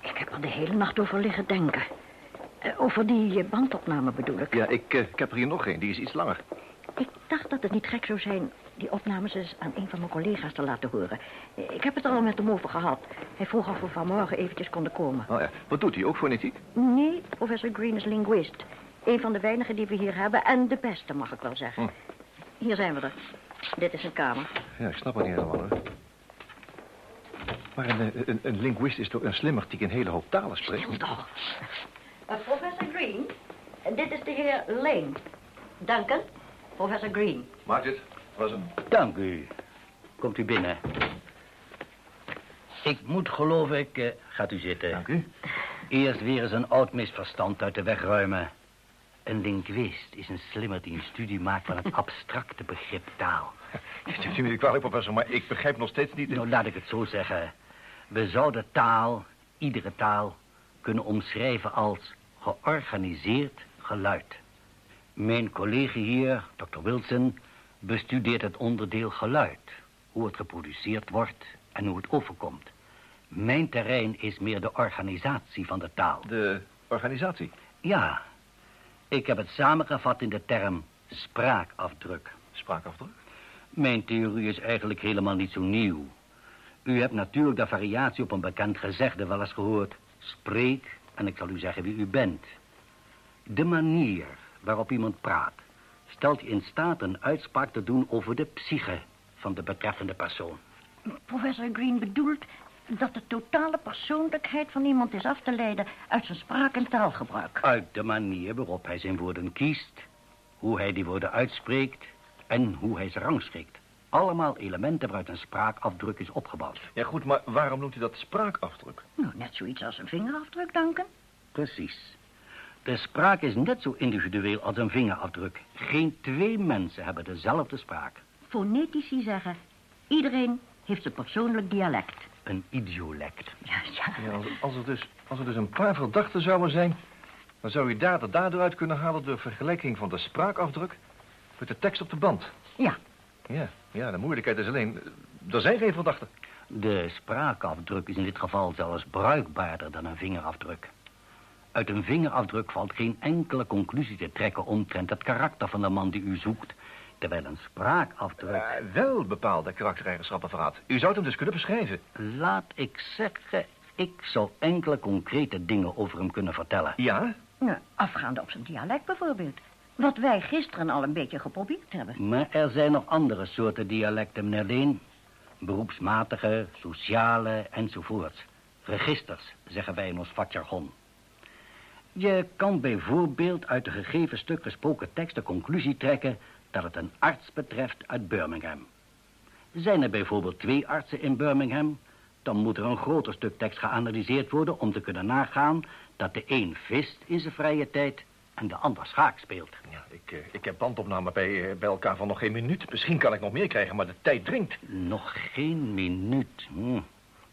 Ik heb er de hele nacht over liggen denken. Eh, over die eh, bandopname bedoel ik. Ja, ik, eh, ik heb er hier nog één. Die is iets langer. Ik dacht dat het niet gek zou zijn die opnames eens aan een van mijn collega's te laten horen. Ik heb het al met hem over gehad. Hij vroeg of we vanmorgen eventjes konden komen. Oh ja. Wat doet hij? Ook fonetiek? Nee, professor Green is linguist. Een van de weinigen die we hier hebben en de beste, mag ik wel zeggen. Hm. Hier zijn we er. Dit is een kamer. Ja, ik snap het niet helemaal, hoor. Maar een, eh, een, een linguist is toch een slimmer die een hele hoop talen spreekt? Stil toch. Eh, professor Green, dit is de heer Lane. Duncan, professor Green. Margit, was een... Dank u. Komt u binnen. Ik moet geloof ik... eh, gaat u zitten. Dank u. Eerst weer eens een oud misverstand uit de weg ruimen. Een linguist is een slimmer die een studie maakt van het abstracte begrip taal. Is niet kwalijk, professor, maar ik begrijp nog steeds niet... Nou, laat ik het zo zeggen. We zouden taal, iedere taal, kunnen omschrijven als georganiseerd geluid. Mijn collega hier, Dr. Wilson, bestudeert het onderdeel geluid. Hoe het geproduceerd wordt en hoe het overkomt. Mijn terrein is meer de organisatie van de taal. De organisatie. Ja, ik heb het samengevat in de term spraakafdruk. Spraakafdruk? Mijn theorie is eigenlijk helemaal niet zo nieuw. U hebt natuurlijk de variatie op een bekend gezegde wel eens gehoord. Spreek en ik zal u zeggen wie u bent. De manier waarop iemand praat... stelt je in staat een uitspraak te doen over de psyche van de betreffende persoon. Professor Green bedoelt dat de totale persoonlijkheid van iemand is af te leiden uit zijn spraak- en taalgebruik. Uit de manier waarop hij zijn woorden kiest... hoe hij die woorden uitspreekt en hoe hij ze rangschikt. Allemaal elementen waaruit een spraakafdruk is opgebouwd. Ja, goed, maar waarom noemt u dat spraakafdruk? Nou, net zoiets als een vingerafdruk, Duncan. Precies. De spraak is net zo individueel als een vingerafdruk. Geen twee mensen hebben dezelfde spraak. Fonetici zeggen, iedereen heeft zijn persoonlijk dialect. Een idiolect. Ja, ja. Ja, als, als, er dus, als er dus een paar verdachten zouden zijn... dan zou u dader daardoor uit kunnen halen... door vergelijking van de spraakafdruk met de tekst op de band. Ja, Ja, ja de moeilijkheid is alleen... er zijn geen verdachten. De spraakafdruk is in dit geval zelfs bruikbaarder dan een vingerafdruk. Uit een vingerafdruk valt geen enkele conclusie te trekken omtrent het karakter van de man die u zoekt... terwijl een spraakafdruk... Eh, wel bepaalde karaktereigenschappen verraadt. U zou het hem dus kunnen beschrijven. Laat ik zeggen, ik zou enkele concrete dingen over hem kunnen vertellen. Ja? Ja, afgaande op zijn dialect bijvoorbeeld. Wat wij gisteren al een beetje geprobeerd hebben. Maar er zijn nog andere soorten dialecten, meneer Leen. Beroepsmatige, sociale enzovoorts. Registers, zeggen wij in ons vakjargon. Je kan bijvoorbeeld uit de gegeven stuk gesproken tekst de conclusie trekken dat het een arts betreft uit Birmingham. Zijn er bijvoorbeeld twee artsen in Birmingham, dan moet er een groter stuk tekst geanalyseerd worden om te kunnen nagaan dat de een vist in zijn vrije tijd en de ander schaak speelt. Ja, ik, eh, ik heb bandopname bij, eh, bij elkaar van nog geen minuut. Misschien kan ik nog meer krijgen, maar de tijd dringt. Nog geen minuut. Hm.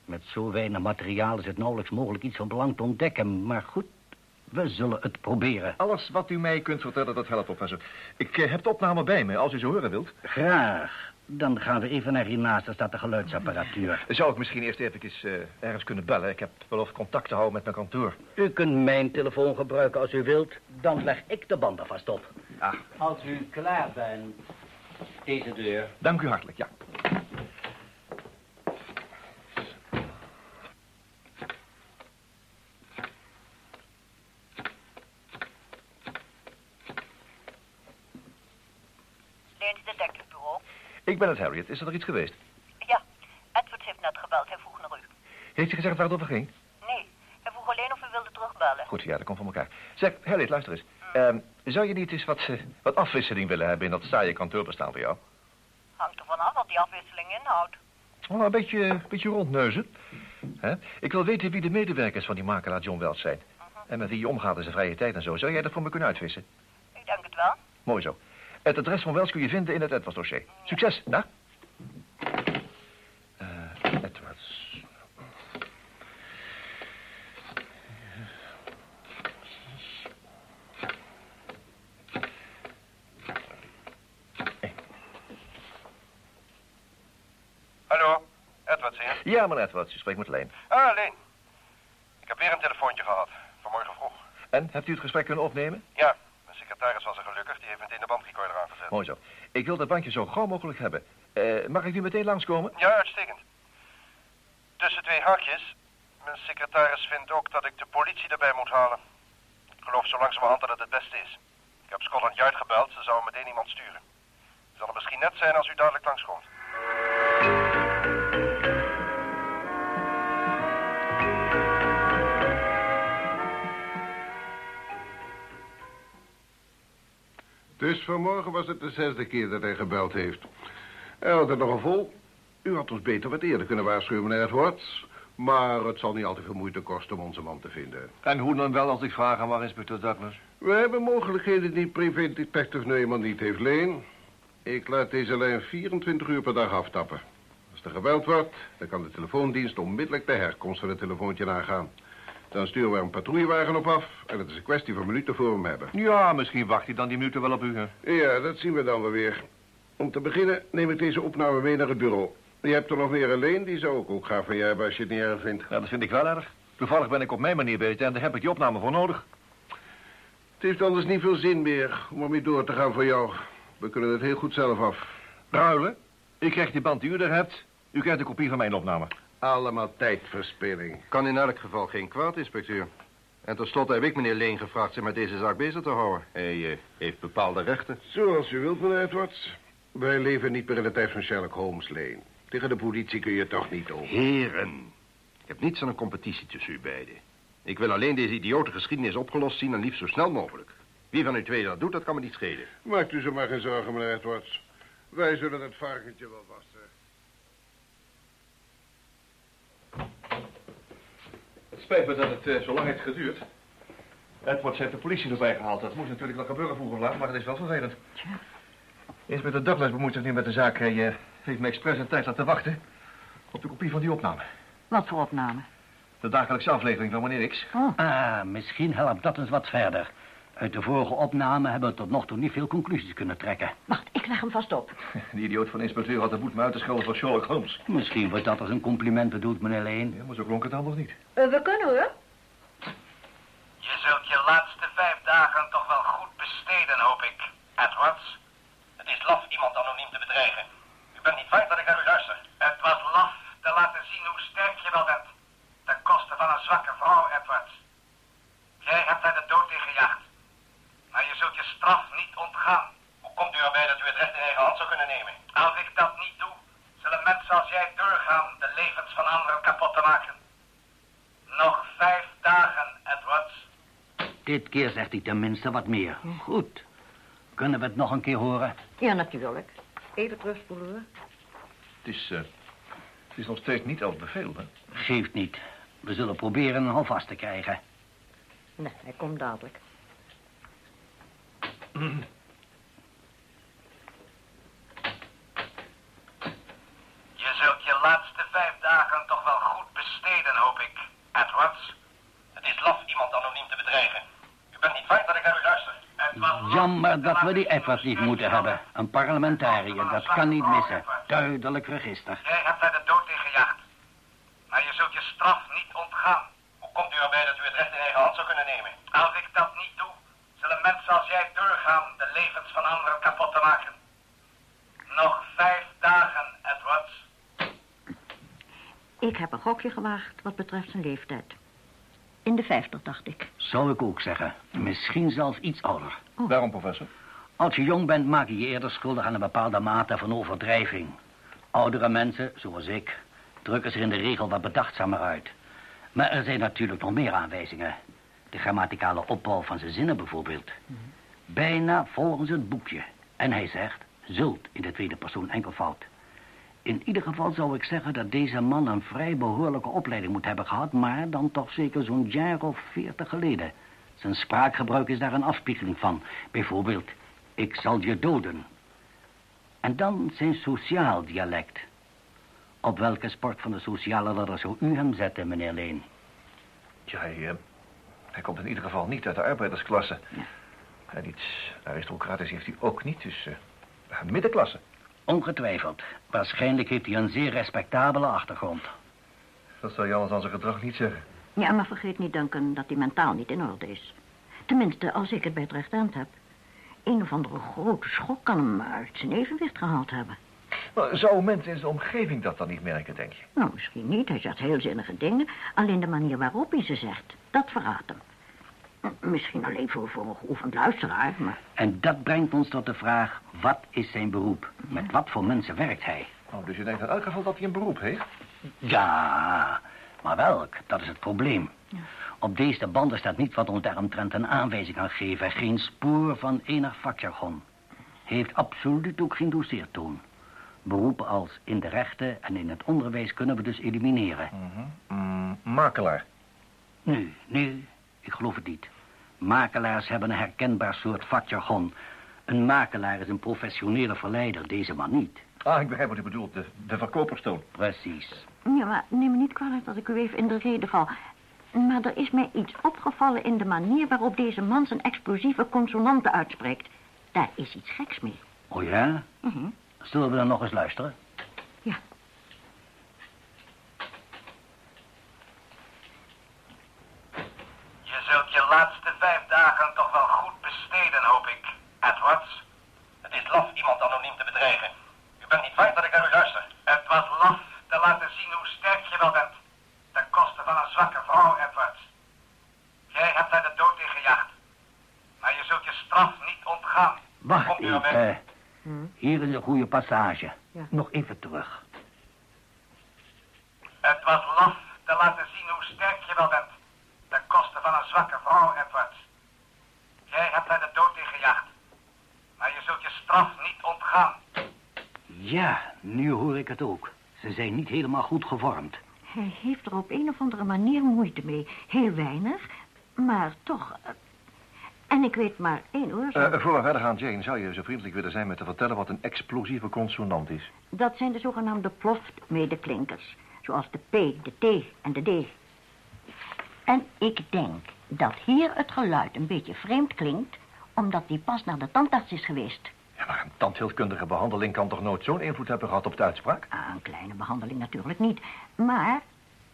Met zo weinig materiaal is het nauwelijks mogelijk iets van belang te ontdekken. Maar goed, we zullen het proberen. Alles wat u mij kunt vertellen, dat helpt, professor. Ik eh, heb de opname bij me, als u ze horen wilt. Graag. Dan gaan we even naar hiernaast, daar staat de geluidsapparatuur. Zou ik misschien eerst even eh, ergens kunnen bellen? Ik heb wel of contact te houden met mijn kantoor. U kunt mijn telefoon gebruiken als u wilt. Dan leg ik de banden vast op. Ah, Als u klaar bent, deze deur. dank u hartelijk, ja. Ik ben het, Harriet. Is er iets geweest? Ja, Edward heeft net gebeld. Hij vroeg naar u. Heeft u gezegd waar het over ging? Nee, hij vroeg alleen of u wilde terugbellen. Goed, ja, dat komt van elkaar. Zeg, Harriet, luister eens. Ehm, zou je niet eens wat, eh, wat afwisseling willen hebben in dat saaie kantoorbestaan voor jou? Hangt ervan af wat die afwisseling inhoudt. Oh, een beetje, een beetje rondneuzen. Hè? Ik wil weten wie de medewerkers van die makelaar John Welch zijn. En met wie je omgaat in zijn vrije tijd en zo. Zou jij dat voor me kunnen uitvissen? Ik denk het wel. Mooi zo. Het adres van Welch kun je vinden in het Edwards dossier. Succes, dag. Eh, Edwards. Hallo, Edwards hier. Ja, meneer Edwards, je spreekt met Leen. Ah, Leen. Ik heb weer een telefoontje gehad. Vanmorgen vroeg. En, hebt u het gesprek kunnen opnemen? Ja, mijn secretaris was er gelukkig. Die heeft meteen de bandrecorder aangezet. Mooi zo. Ik wil dat bandje zo gauw mogelijk hebben. Eh, mag ik nu meteen langskomen? Ja, uitstekend. Tussen twee haakjes. Mijn secretaris vindt ook dat ik de politie erbij moet halen. Ik geloof zo langzamerhand dat het het beste is. Ik heb Scotland Yard gebeld. Ze zouden meteen iemand sturen. Het zal er misschien net zijn als u dadelijk langskomt. Dus vanmorgen was het de zesde keer dat hij gebeld heeft. Hij had het nogal vol. U had ons beter wat eerder kunnen waarschuwen, meneer Edwards. Maar het zal niet al te veel moeite kosten om onze man te vinden. En hoe dan wel als ik vraag aan waar inspecteur Douglas? We hebben mogelijkheden die Private Detective Neumann niet heeft, Leen. Ik laat deze lijn 24 uur per dag aftappen. Als er gebeld wordt, dan kan de telefoondienst onmiddellijk de herkomst van het telefoontje nagaan. Dan sturen we er een patrouillewagen op af en het is een kwestie van minuten voor hem hebben. Ja, misschien wacht hij dan die minuten wel op u. Hè? Ja, dat zien we dan wel weer. Om te beginnen neem ik deze opname mee naar het bureau. Je hebt er nog meer alleen, die zou ik ook graag van je hebben als je het niet erg vindt. Ja, dat vind ik wel erg. Toevallig ben ik op mijn manier bezig en daar heb ik die opname voor nodig. Het heeft anders niet veel zin meer om ermee door te gaan voor jou. We kunnen het heel goed zelf af. Ruilen? Ik krijg die band die u er hebt. U krijgt een kopie van mijn opname. Allemaal tijdverspilling. Kan in elk geval geen kwaad, inspecteur. En tenslotte heb ik meneer Leen gevraagd zich met deze zaak bezig te houden. Hij eh, heeft bepaalde rechten. Zoals u wilt, meneer Edwards. Wij leven niet meer in de tijd van Sherlock Holmes, Lane. Tegen de politie kun je toch niet over. Heren, ik heb niets aan een competitie tussen u beiden. Ik wil alleen deze idiote geschiedenis opgelost zien en liefst zo snel mogelijk. Wie van u twee dat doet, dat kan me niet schelen. Maakt u zo maar geen zorgen, meneer Edwards. Wij zullen het varkentje wel wassen. Het spijt me dat het eh, zo lang heeft geduurd. Edwards heeft de politie erbij gehaald. Dat moest natuurlijk wel gebeuren vroeg of laat, maar het is wel vervelend. Inspecteur Douglas bemoeit zich nu met de zaak. Hij eh, heeft me expres een tijd laten wachten op de kopie van die opname. Wat voor opname? De dagelijkse aflevering van meneer X. Ah, misschien helpt dat eens wat verder. Uit de vorige opname hebben we tot nog toe niet veel conclusies kunnen trekken. Wacht, ik leg hem vast op. Die idioot van de inspecteur had de moed me uit te schelden voor Sherlock Holmes. Misschien wordt dat als een compliment bedoeld, meneer Leen. Ja, maar zo klonk het anders niet. Eh, we kunnen hoor. Je zult je laatste vijf dagen toch wel goed besteden, hoop ik, Edwards. Het is laf iemand anoniem te bedreigen. U bent niet waard dat ik naar u luister. Het was laf te laten zien hoe sterk je wel bent. Ten koste van een zwakke vrouw, Edwards. Jij hebt haar de dood ingejaagd. Je zult je straf niet ontgaan. Hoe komt u erbij dat u het recht in eigen hand zou kunnen nemen? Als ik dat niet doe, zullen mensen als jij doorgaan de levens van anderen kapot te maken. Nog vijf dagen, Edwards. Dit keer zegt hij tenminste wat meer. Goed. Kunnen we het nog een keer horen? Ja, natuurlijk. Even terugspoelen, hoor. Het is, eh, het is nog steeds niet als bevel, hè? Geeft niet. We zullen proberen een houvast te krijgen. Nee, hij komt dadelijk. Je zult je laatste vijf dagen toch wel goed besteden, hoop ik, Edwards. Het is laf iemand anoniem te bedreigen. U bent niet waard dat ik naar u luister. Laf Jammer dat we die zien hoe Edward niet moeten hebben. Een parlementariër, dat kan niet missen. Duidelijk register. Jij hebt de dood ingejaagd. Maar je zult je straf niet ontgaan. Hoe komt u erbij dat u het recht in eigen hand zou kunnen nemen? Als ik dat niet doe, zullen mensen als de levens van anderen kapot te maken. Nog vijf dagen, Edwards. Ik heb een gokje gewaagd wat betreft zijn leeftijd. In de vijftig, dacht ik. Zou ik ook zeggen. Misschien zelfs iets ouder. Waarom, professor? Als je jong bent, maak je je eerder schuldig aan een bepaalde mate van overdrijving. Oudere mensen, zoals ik, drukken zich in de regel wat bedachtzamer uit. Maar er zijn natuurlijk nog meer aanwijzingen. De grammaticale opbouw van zijn zinnen bijvoorbeeld. Bijna volgens het boekje. En hij zegt, zult in de tweede persoon enkelvoud. In ieder geval zou ik zeggen dat deze man een vrij behoorlijke opleiding moet hebben gehad... maar dan toch zeker zo'n jaar of veertig geleden. Zijn spraakgebruik is daar een afspiegeling van. Bijvoorbeeld, ik zal je doden. En dan zijn sociaal dialect. Op welke sport van de sociale ladder zou u hem zetten, meneer Leen? Ja, hij, eh, hij komt in ieder geval niet uit de arbeidersklasse. En iets aristocratisch heeft hij ook niet, dus eh, middenklasse. Ongetwijfeld. Waarschijnlijk heeft hij een zeer respectabele achtergrond. Dat zou je anders aan zijn gedrag niet zeggen. Ja, maar vergeet niet, Duncan, dat hij mentaal niet in orde is. Tenminste, als ik het bij het recht eind heb. Een of andere grote schok kan hem uit zijn evenwicht gehaald hebben. Maar zouden mensen in zijn omgeving dat dan niet merken, denk je? Nou, misschien niet. Hij zegt heel zinnige dingen. Alleen de manier waarop hij ze zegt, dat verraadt hem. Misschien alleen voor, voor een geoefend luisteraar, maar... En dat brengt ons tot de vraag, wat is zijn beroep? Met wat voor mensen werkt hij? Oh, dus je denkt in elk geval dat hij een beroep heeft? Ja, maar welk? Dat is het probleem. Op deze banden staat niet wat ons daaromtrent een aanwijzing kan geven. Geen spoor van enig vakjargon. Hij heeft absoluut ook geen doseertoon. Beroepen als in de rechten en in het onderwijs kunnen we dus elimineren. Mm, makelaar. Nu, nu, ik geloof het niet. Makelaars hebben een herkenbaar soort vakjargon. Een makelaar is een professionele verleider, deze man niet. Ah, ik begrijp wat u bedoelt. De, de verkoperstoon. Precies. Ja, maar neem me niet kwalijk dat ik u even in de reden val. Maar er is mij iets opgevallen in de manier waarop deze man zijn explosieve consonanten uitspreekt. Daar is iets geks mee. Oh ja? Mhm. Zullen we dan nog eens luisteren? Ja. Je zult je laatste vijf dagen toch wel goed besteden, hoop ik, Edwards. Het is laf iemand anoniem te bedreigen. U bent niet waard dat ik naar u luister. Het was laf te laten zien hoe sterk je wel bent. Ten koste van een zwakke vrouw, Edwards. Jij hebt haar de dood ingejaagd. Maar je zult je straf niet ontgaan. Wacht Komt u erbij? even. Hier is een goede passage. Ja. Nog even terug. Het was laf te laten zien hoe sterk je wel bent. Ten koste van een zwakke vrouw, Edwards. Jij hebt haar de dood ingejaagd. Maar je zult je straf niet ontgaan. Ja, nu hoor ik het ook. Ze zijn niet helemaal goed gevormd. Hij heeft er op een of andere manier moeite mee. Heel weinig, maar toch. eh, En ik weet maar één oorzaak. Eh, voor we verder gaan, Jane, zou je zo vriendelijk willen zijn met te vertellen wat een explosieve consonant is? Dat zijn de zogenaamde ploftmedeklinkers. Zoals de P, de T en de D. En ik denk dat hier het geluid een beetje vreemd klinkt... omdat die pas naar de tandarts is geweest. Maar een tandheelkundige behandeling kan toch nooit zo'n invloed hebben gehad op de uitspraak? Ah, een kleine behandeling natuurlijk niet. Maar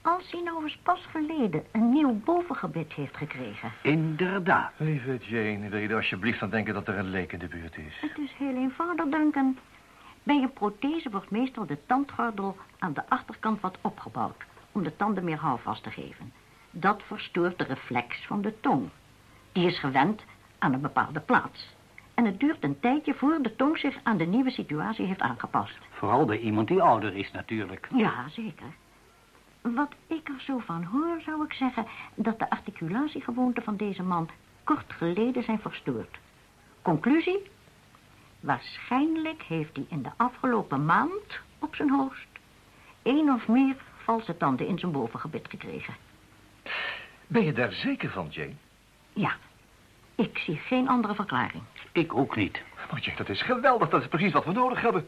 Als hij nou eens pas geleden een nieuw bovengebit heeft gekregen. Inderdaad. Lieve Jane, wil je er alsjeblieft aan denken dat er een leek in de buurt is? Het is heel eenvoudig, Duncan. Bij een prothese wordt meestal de tandgordel aan de achterkant wat opgebouwd... om de tanden meer houvast te geven. Dat verstoort de reflex van de tong. Die is gewend aan een bepaalde plaats. En het duurt een tijdje voor de tong zich aan de nieuwe situatie heeft aangepast. Vooral bij iemand die ouder is natuurlijk. Ja, zeker. Wat ik er zo van hoor, zou ik zeggen... dat de articulatiegewoonten van deze man kort geleden zijn verstoord. Conclusie? Waarschijnlijk heeft hij in de afgelopen maand op zijn hoogst... één of meer valse tanden in zijn bovengebit gekregen. Ben je daar zeker van, Jane? Ja, ik zie geen andere verklaring. Ik ook niet. Maar dat is geweldig. Dat is precies wat we nodig hebben.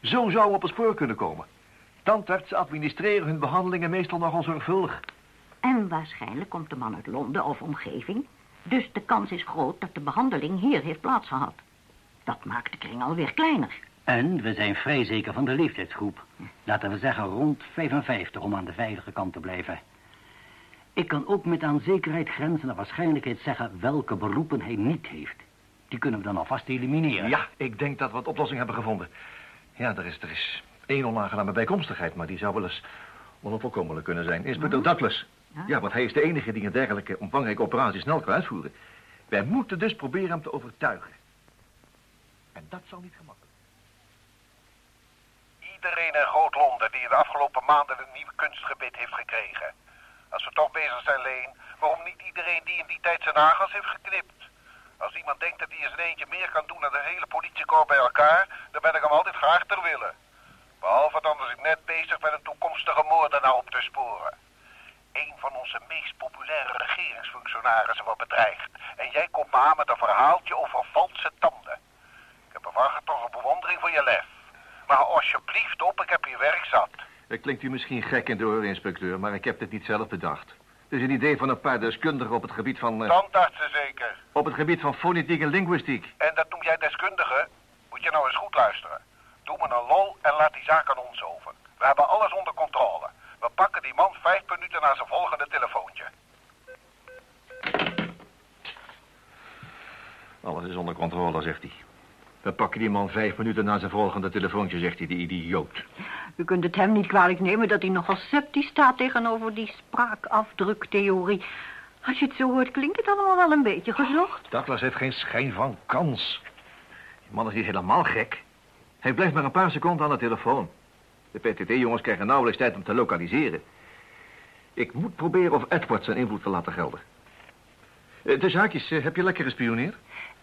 Zo zou we op het spoor kunnen komen. Tandartsen administreren hun behandelingen meestal nogal zorgvuldig. En waarschijnlijk komt de man uit Londen of omgeving. Dus de kans is groot dat de behandeling hier heeft plaatsgehad. Dat maakt de kring alweer kleiner. En we zijn vrij zeker van de leeftijdsgroep. Laten we zeggen rond 55 om aan de veilige kant te blijven. Ik kan ook met aan zekerheid grenzende waarschijnlijkheid zeggen welke beroepen hij niet heeft. Die kunnen we dan alvast elimineren. Ja, ik denk dat we een oplossing hebben gevonden. Ja, er is, er is één onaangename bijkomstigheid, maar die zou wel eens onopvolkomelijk kunnen zijn. Inspecteur Douglas. Ja, want hij is de enige die een dergelijke omvangrijke operatie snel kan uitvoeren. Wij moeten dus proberen hem te overtuigen. En dat zal niet gemakkelijk. Iedereen in Groot-Londen die in de afgelopen maanden een nieuw kunstgebit heeft gekregen. Als we toch bezig zijn, Leen, waarom niet iedereen die in die tijd zijn nagels heeft geknipt? Als iemand denkt dat hij eens een eentje meer kan doen dan de hele politiekorps bij elkaar, dan ben ik hem altijd graag ter willen. Behalve dan als ik net bezig ben een toekomstige moordenaar op te sporen. Een van onze meest populaire regeringsfunctionarissen wordt bedreigd. En jij komt me aan met een verhaaltje over valse tanden. Ik heb een waargetrokken bewondering voor je lef. Maar alsjeblieft op, ik heb hier werk zat. Dat klinkt u misschien gek in de oren, inspecteur, maar ik heb dit niet zelf bedacht. Het is een idee van een paar deskundigen op het gebied van... eh, Tandartsen zeker. op het gebied van fonetiek en linguïstiek. En dat noem jij deskundige? Moet je nou eens goed luisteren. Doe me een lol en laat die zaak aan ons over. We hebben alles onder controle. We pakken die man vijf minuten na zijn volgende telefoontje. Alles is onder controle, zegt hij. We pakken die man vijf minuten na zijn volgende telefoontje, zegt hij, die idioot. U kunt het hem niet kwalijk nemen dat hij nogal sceptisch staat tegenover die spraakafdruktheorie. Als je het zo hoort, klinkt het allemaal wel een beetje gezocht. Douglas heeft geen schijn van kans. Die man is hier helemaal gek. Hij blijft maar een paar seconden aan de telefoon. De PTT-jongens krijgen nauwelijks tijd om te lokaliseren. Ik moet proberen of Edward zijn invloed te laten gelden. Eh, De zaakjes, eh, heb je lekker gespioneerd?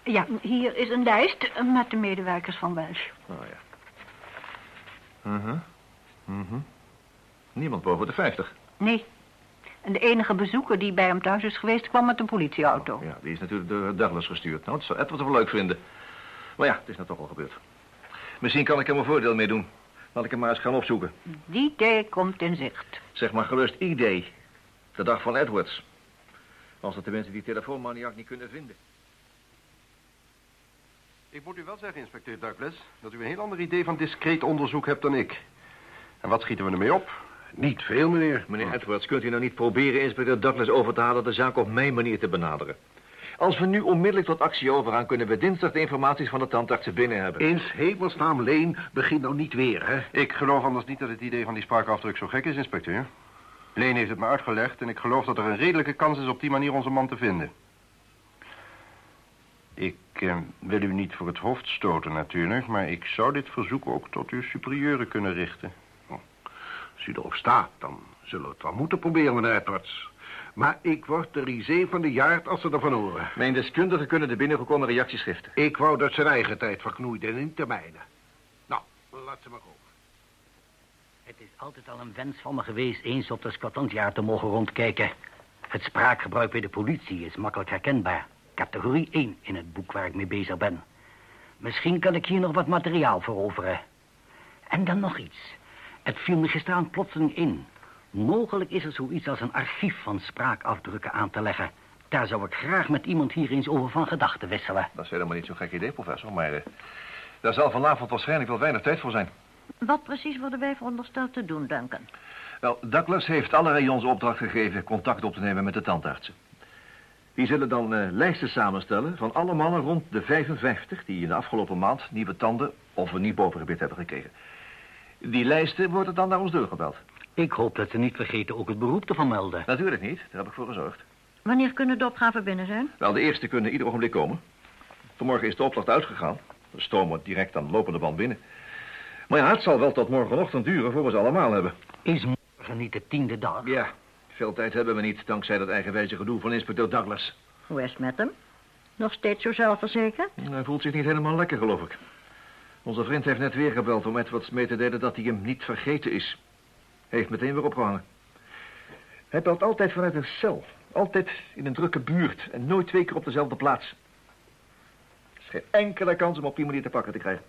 Ja, hier is een lijst met de medewerkers van Welsh. Oh ja. Mhm. Mhm. Niemand boven de 50. Nee. En de enige bezoeker die bij hem thuis is geweest, kwam met een politieauto. Ja, die is natuurlijk door Douglas gestuurd. Nou, dat zou Edward wel leuk vinden. Maar ja, het is nou toch al gebeurd. Misschien kan ik hem een voordeel mee doen. Laat ik hem maar eens gaan opzoeken. Die day komt in zicht. Zeg maar gerust idee. De dag van Edwards. Als we tenminste die telefoonmaniak niet kunnen vinden. Ik moet u wel zeggen, inspecteur Douglas, dat u een heel ander idee van discreet onderzoek hebt dan ik. En wat schieten we ermee op? Niet veel, meneer. Meneer Edwards, kunt u nou niet proberen inspecteur Douglas over te halen de zaak op mijn manier te benaderen? Als we nu onmiddellijk tot actie overgaan, kunnen we dinsdag de informaties van de tandartsen binnen hebben. In hemelsnaam, Leen, begin nou niet weer, hè? Ik geloof anders niet dat het idee van die spraakafdruk zo gek is, inspecteur. Leen heeft het me uitgelegd en ik geloof dat er een redelijke kans is op die manier onze man te vinden. Ik eh, wil u niet voor het hoofd stoten natuurlijk, maar ik zou dit verzoek ook tot uw superieuren kunnen richten. Als u erop staat, dan zullen we het wel moeten proberen, meneer Edwards. Maar ik word de risée van de jaart als ze ervan horen. Mijn deskundigen kunnen de binnengekomen reacties schriften. Ik wou dat zijn eigen tijd verknoeide en niet de mijne. Nou, laat ze maar komen. Het is altijd al een wens van me geweest eens op de Scotlandjaar te mogen rondkijken. Het spraakgebruik bij de politie is makkelijk herkenbaar. Categorie 1 in het boek waar ik mee bezig ben. Misschien kan ik hier nog wat materiaal veroveren. En dan nog iets. Het viel me gisteravond plotseling in. Mogelijk is er zoiets als een archief van spraakafdrukken aan te leggen. Daar zou ik graag met iemand hier eens over van gedachten wisselen. Dat is helemaal niet zo'n gek idee, professor, maar eh, daar zal vanavond waarschijnlijk wel weinig tijd voor zijn. Wat precies worden wij verondersteld te doen, Duncan? Wel, Douglas heeft alle rayons opdracht gegeven contact op te nemen met de tandartsen. Die zullen dan eh, lijsten samenstellen van alle mannen rond de 55... die in de afgelopen maand nieuwe tanden of een nieuw bovengebit hebben gekregen. Die lijsten worden dan naar ons doorgebeld. Ik hoop dat ze niet vergeten ook het beroep te vermelden. Natuurlijk niet, daar heb ik voor gezorgd. Wanneer kunnen de opgaven binnen zijn? Wel, de eerste kunnen ieder ogenblik komen. Vanmorgen is de opdracht uitgegaan. De stoom wordt direct aan de lopende band binnen. Maar ja, het zal wel tot morgenochtend duren voor we ze allemaal hebben. Is morgen niet de tiende dag? Ja, veel tijd hebben we niet, dankzij dat eigenwijze gedoe van inspecteur Douglas. Hoe is het met hem? Nog steeds zo zelfverzekerd? Hij voelt zich niet helemaal lekker, geloof ik. Onze vriend heeft net weer gebeld om Edwards mee te delen dat hij hem niet vergeten is. Hij heeft meteen weer opgehangen. Hij belt altijd vanuit een cel. Altijd in een drukke buurt en nooit twee keer op dezelfde plaats. Er is geen enkele kans om op die manier te pakken te krijgen.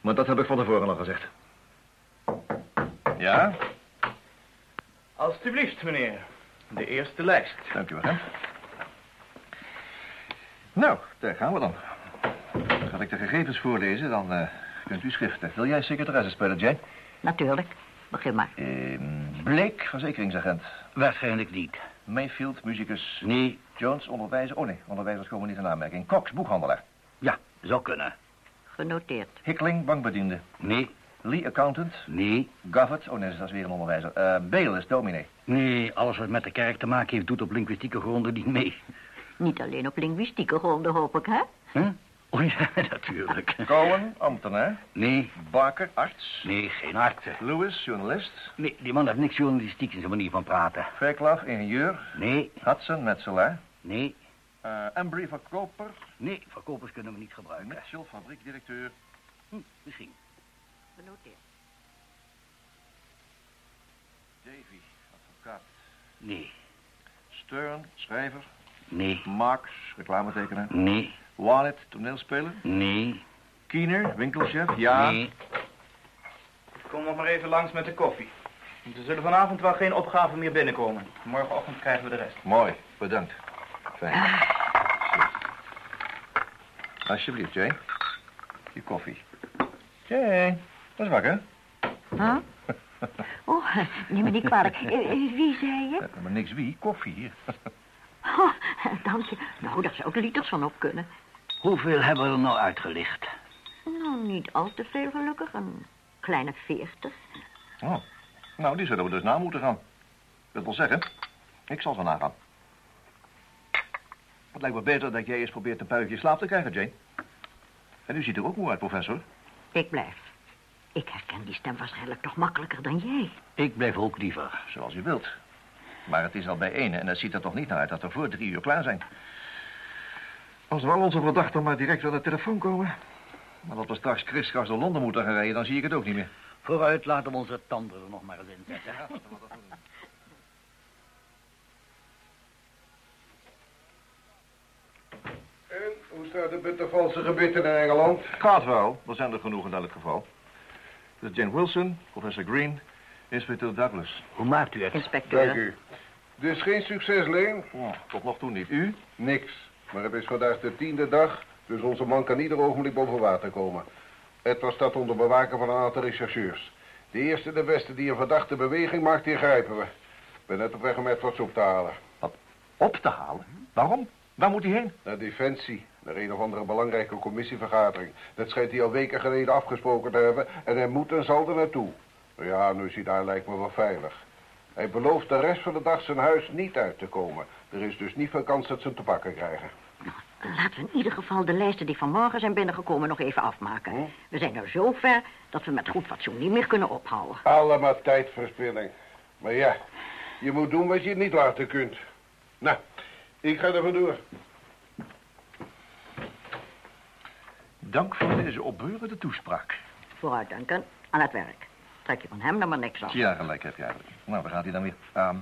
Maar dat heb ik van tevoren al gezegd. Ja? Alsjeblieft, meneer. De eerste lijst. Dank u wel. Hè? Nou, daar gaan we dan. Ga ik de gegevens voorlezen, dan eh, kunt u schriften. Wil jij secretaresse spelen, Jane? Natuurlijk. Begin maar. Ehm Blake, verzekeringsagent. Waarschijnlijk niet. Mayfield, muzikus. Nee. Jones, onderwijzer. Oh nee, onderwijzers komen niet in aanmerking. Cox, boekhandelaar. Ja, zou kunnen. Genoteerd. Hickling, bankbediende. Nee. Lee, accountant. Nee. Goffert, oh nee, dat is weer een onderwijzer. Eh Bale is dominee. Nee, alles wat met de kerk te maken heeft, doet op linguïstieke gronden niet mee. Niet alleen op linguïstieke gronden, hoop ik, hè? Huh? Oh ja, natuurlijk. Cohen, ambtenaar. Nee. Barker, arts. Nee, geen artsen. Lewis, journalist. Nee, die man heeft niks journalistiek in zijn manier van praten. Fairclough, ingenieur. Nee. Hudson, metselaar. Nee. Uh, Embry, verkoper. Nee, verkopers kunnen we niet gebruiken. Mitchell, fabriekdirecteur. Hm, misschien. Genoteerd. Davy, advocaat. Nee. Stern, schrijver. Nee. Marx, reclametekenaar. Nee. Wallet, toneelspeler. Nee. Keener, winkelchef. Ja. Nee. Kom nog maar even langs met de koffie. Er zullen vanavond wel geen opgaven meer binnenkomen. Morgenochtend krijgen we de rest. Mooi, bedankt. Fijn. Alsjeblieft, Jane. Je koffie. Jane, dat is wakker. Huh? Oh, neem me niet kwalijk. Eh, eh, Wie zei je? Ja, maar niks wie, koffie hier. Oh, dank je. Nou, daar zou ik liters van op kunnen. Hoeveel hebben we er nou uitgelicht? Nou, niet al te veel gelukkig. Een kleine veertig. Oh, nou, die zullen we dus na moeten gaan. Dat wil zeggen, ik zal ze nagaan. Het lijkt me beter dat jij eens probeert een puikje slaap te krijgen, Jane. En u ziet er ook moe uit, professor. Ik blijf. Ik herken die stem waarschijnlijk toch makkelijker dan jij. Ik blijf ook liever. Zoals u wilt. Maar het is al bij ene en het ziet er toch niet naar uit dat we voor drie uur klaar zijn. Als we al onze verdachten maar direct aan de telefoon komen... maar dat we straks kriskras door Londen moeten gaan rijden, dan zie ik het ook niet meer. Vooruit laten we onze tanden er nog maar eens in zetten. Ja, laten we dat doen. En hoe staat het met de valse gebitten in Engeland? Gaat wel, er zijn er genoeg in elk geval. Dus Jane Wilson, professor Green, inspecteur Douglas. Hoe maakt u het? Inspecteur. Dank u. Dus geen succes, Leen? Oh, tot nog toe niet. U? Niks. Maar het is vandaag de tiende dag, dus onze man kan ieder ogenblik boven water komen. Edward staat onder bewaken van een aantal rechercheurs. De eerste de beste die een verdachte beweging maakt, die grijpen we. Ik ben net op weg om Edwards op te halen. Op te halen? Waarom? Waar moet hij heen? Naar Defensie, naar een of andere belangrijke commissievergadering. Dat schijnt hij al weken geleden afgesproken te hebben en hij moet en zal er naartoe. Nou ja, nu is hij daar lijkt me wel veilig. Hij belooft de rest van de dag zijn huis niet uit te komen. Er is dus niet veel kans dat ze hem te pakken krijgen. Laten we in ieder geval de lijsten die vanmorgen zijn binnengekomen nog even afmaken. Hm? We zijn er zo ver dat we met goed fatsoen niet meer kunnen ophouden. Allemaal tijdverspilling. Maar ja, je moet doen wat je niet laten kunt. Nou, ik ga er vandoor. Dank voor deze opbeurende toespraak. Vooruit, Duncan. Aan het werk. Trek je van hem dan maar niks af. Ja, gelijk heb je eigenlijk. Nou, waar gaat hij dan weer? Ehm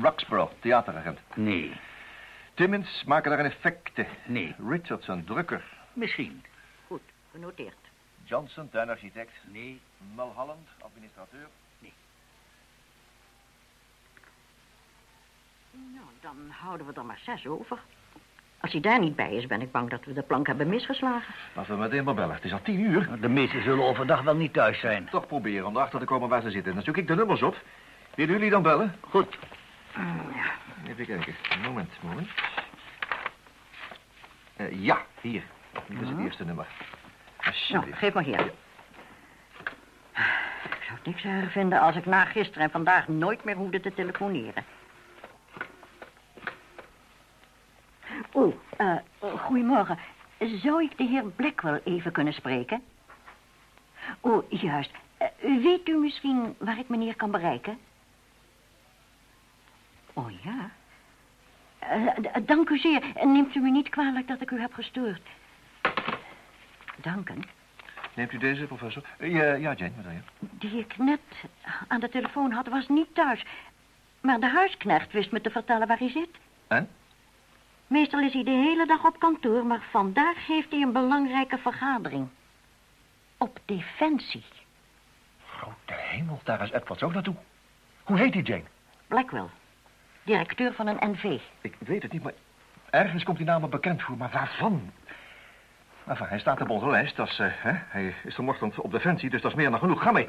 Roxborough, theateragent. Nee. Timmins, maken daar een effecten. Nee. Richardson, drukker. Misschien. Goed, genoteerd. Johnson, tuinarchitect. Nee. Mulholland, administrateur. Nou, dan houden we er maar zes over. Als hij daar niet bij is, ben ik bang dat we de plank hebben misgeslagen. Laten we meteen maar bellen. Het is al tien uur. De meesten zullen overdag wel niet thuis zijn. Toch proberen om erachter te komen waar ze zitten. Dan zoek ik de nummers op. Willen jullie dan bellen? Goed. Even kijken. Moment, moment. Eh, ja, hier. Dit is het eerste nummer. Nou, geef maar hier. Ik zou het niks erg vinden als ik na gisteren en vandaag nooit meer hoefde te telefoneren. Eh, eh, goedemorgen. Zou ik de heer Blackwell even kunnen spreken? Oh, juist. Eh, weet u misschien waar ik meneer kan bereiken? Oh ja. Eh, dank u zeer. Neemt u me niet kwalijk dat ik u heb gestoord. Danken. Neemt u deze, professor? Ja, ja, Jane, wat je? Die ik net aan de telefoon had, was niet thuis. Maar de huisknecht wist me te vertellen waar hij zit. En? Meestal is hij de hele dag op kantoor, maar vandaag heeft hij een belangrijke vergadering. Op defensie. Grote hemel, daar is Edwards ook naartoe. Hoe heet die, Jane? Blackwell, directeur van een NV. Ik weet het niet, maar ergens komt die naam me bekend voor, maar waarvan? Enfin, hij staat op onze lijst. Dat is, eh, hè? Hij is vanochtend op defensie, dus dat is meer dan genoeg. Ga mee.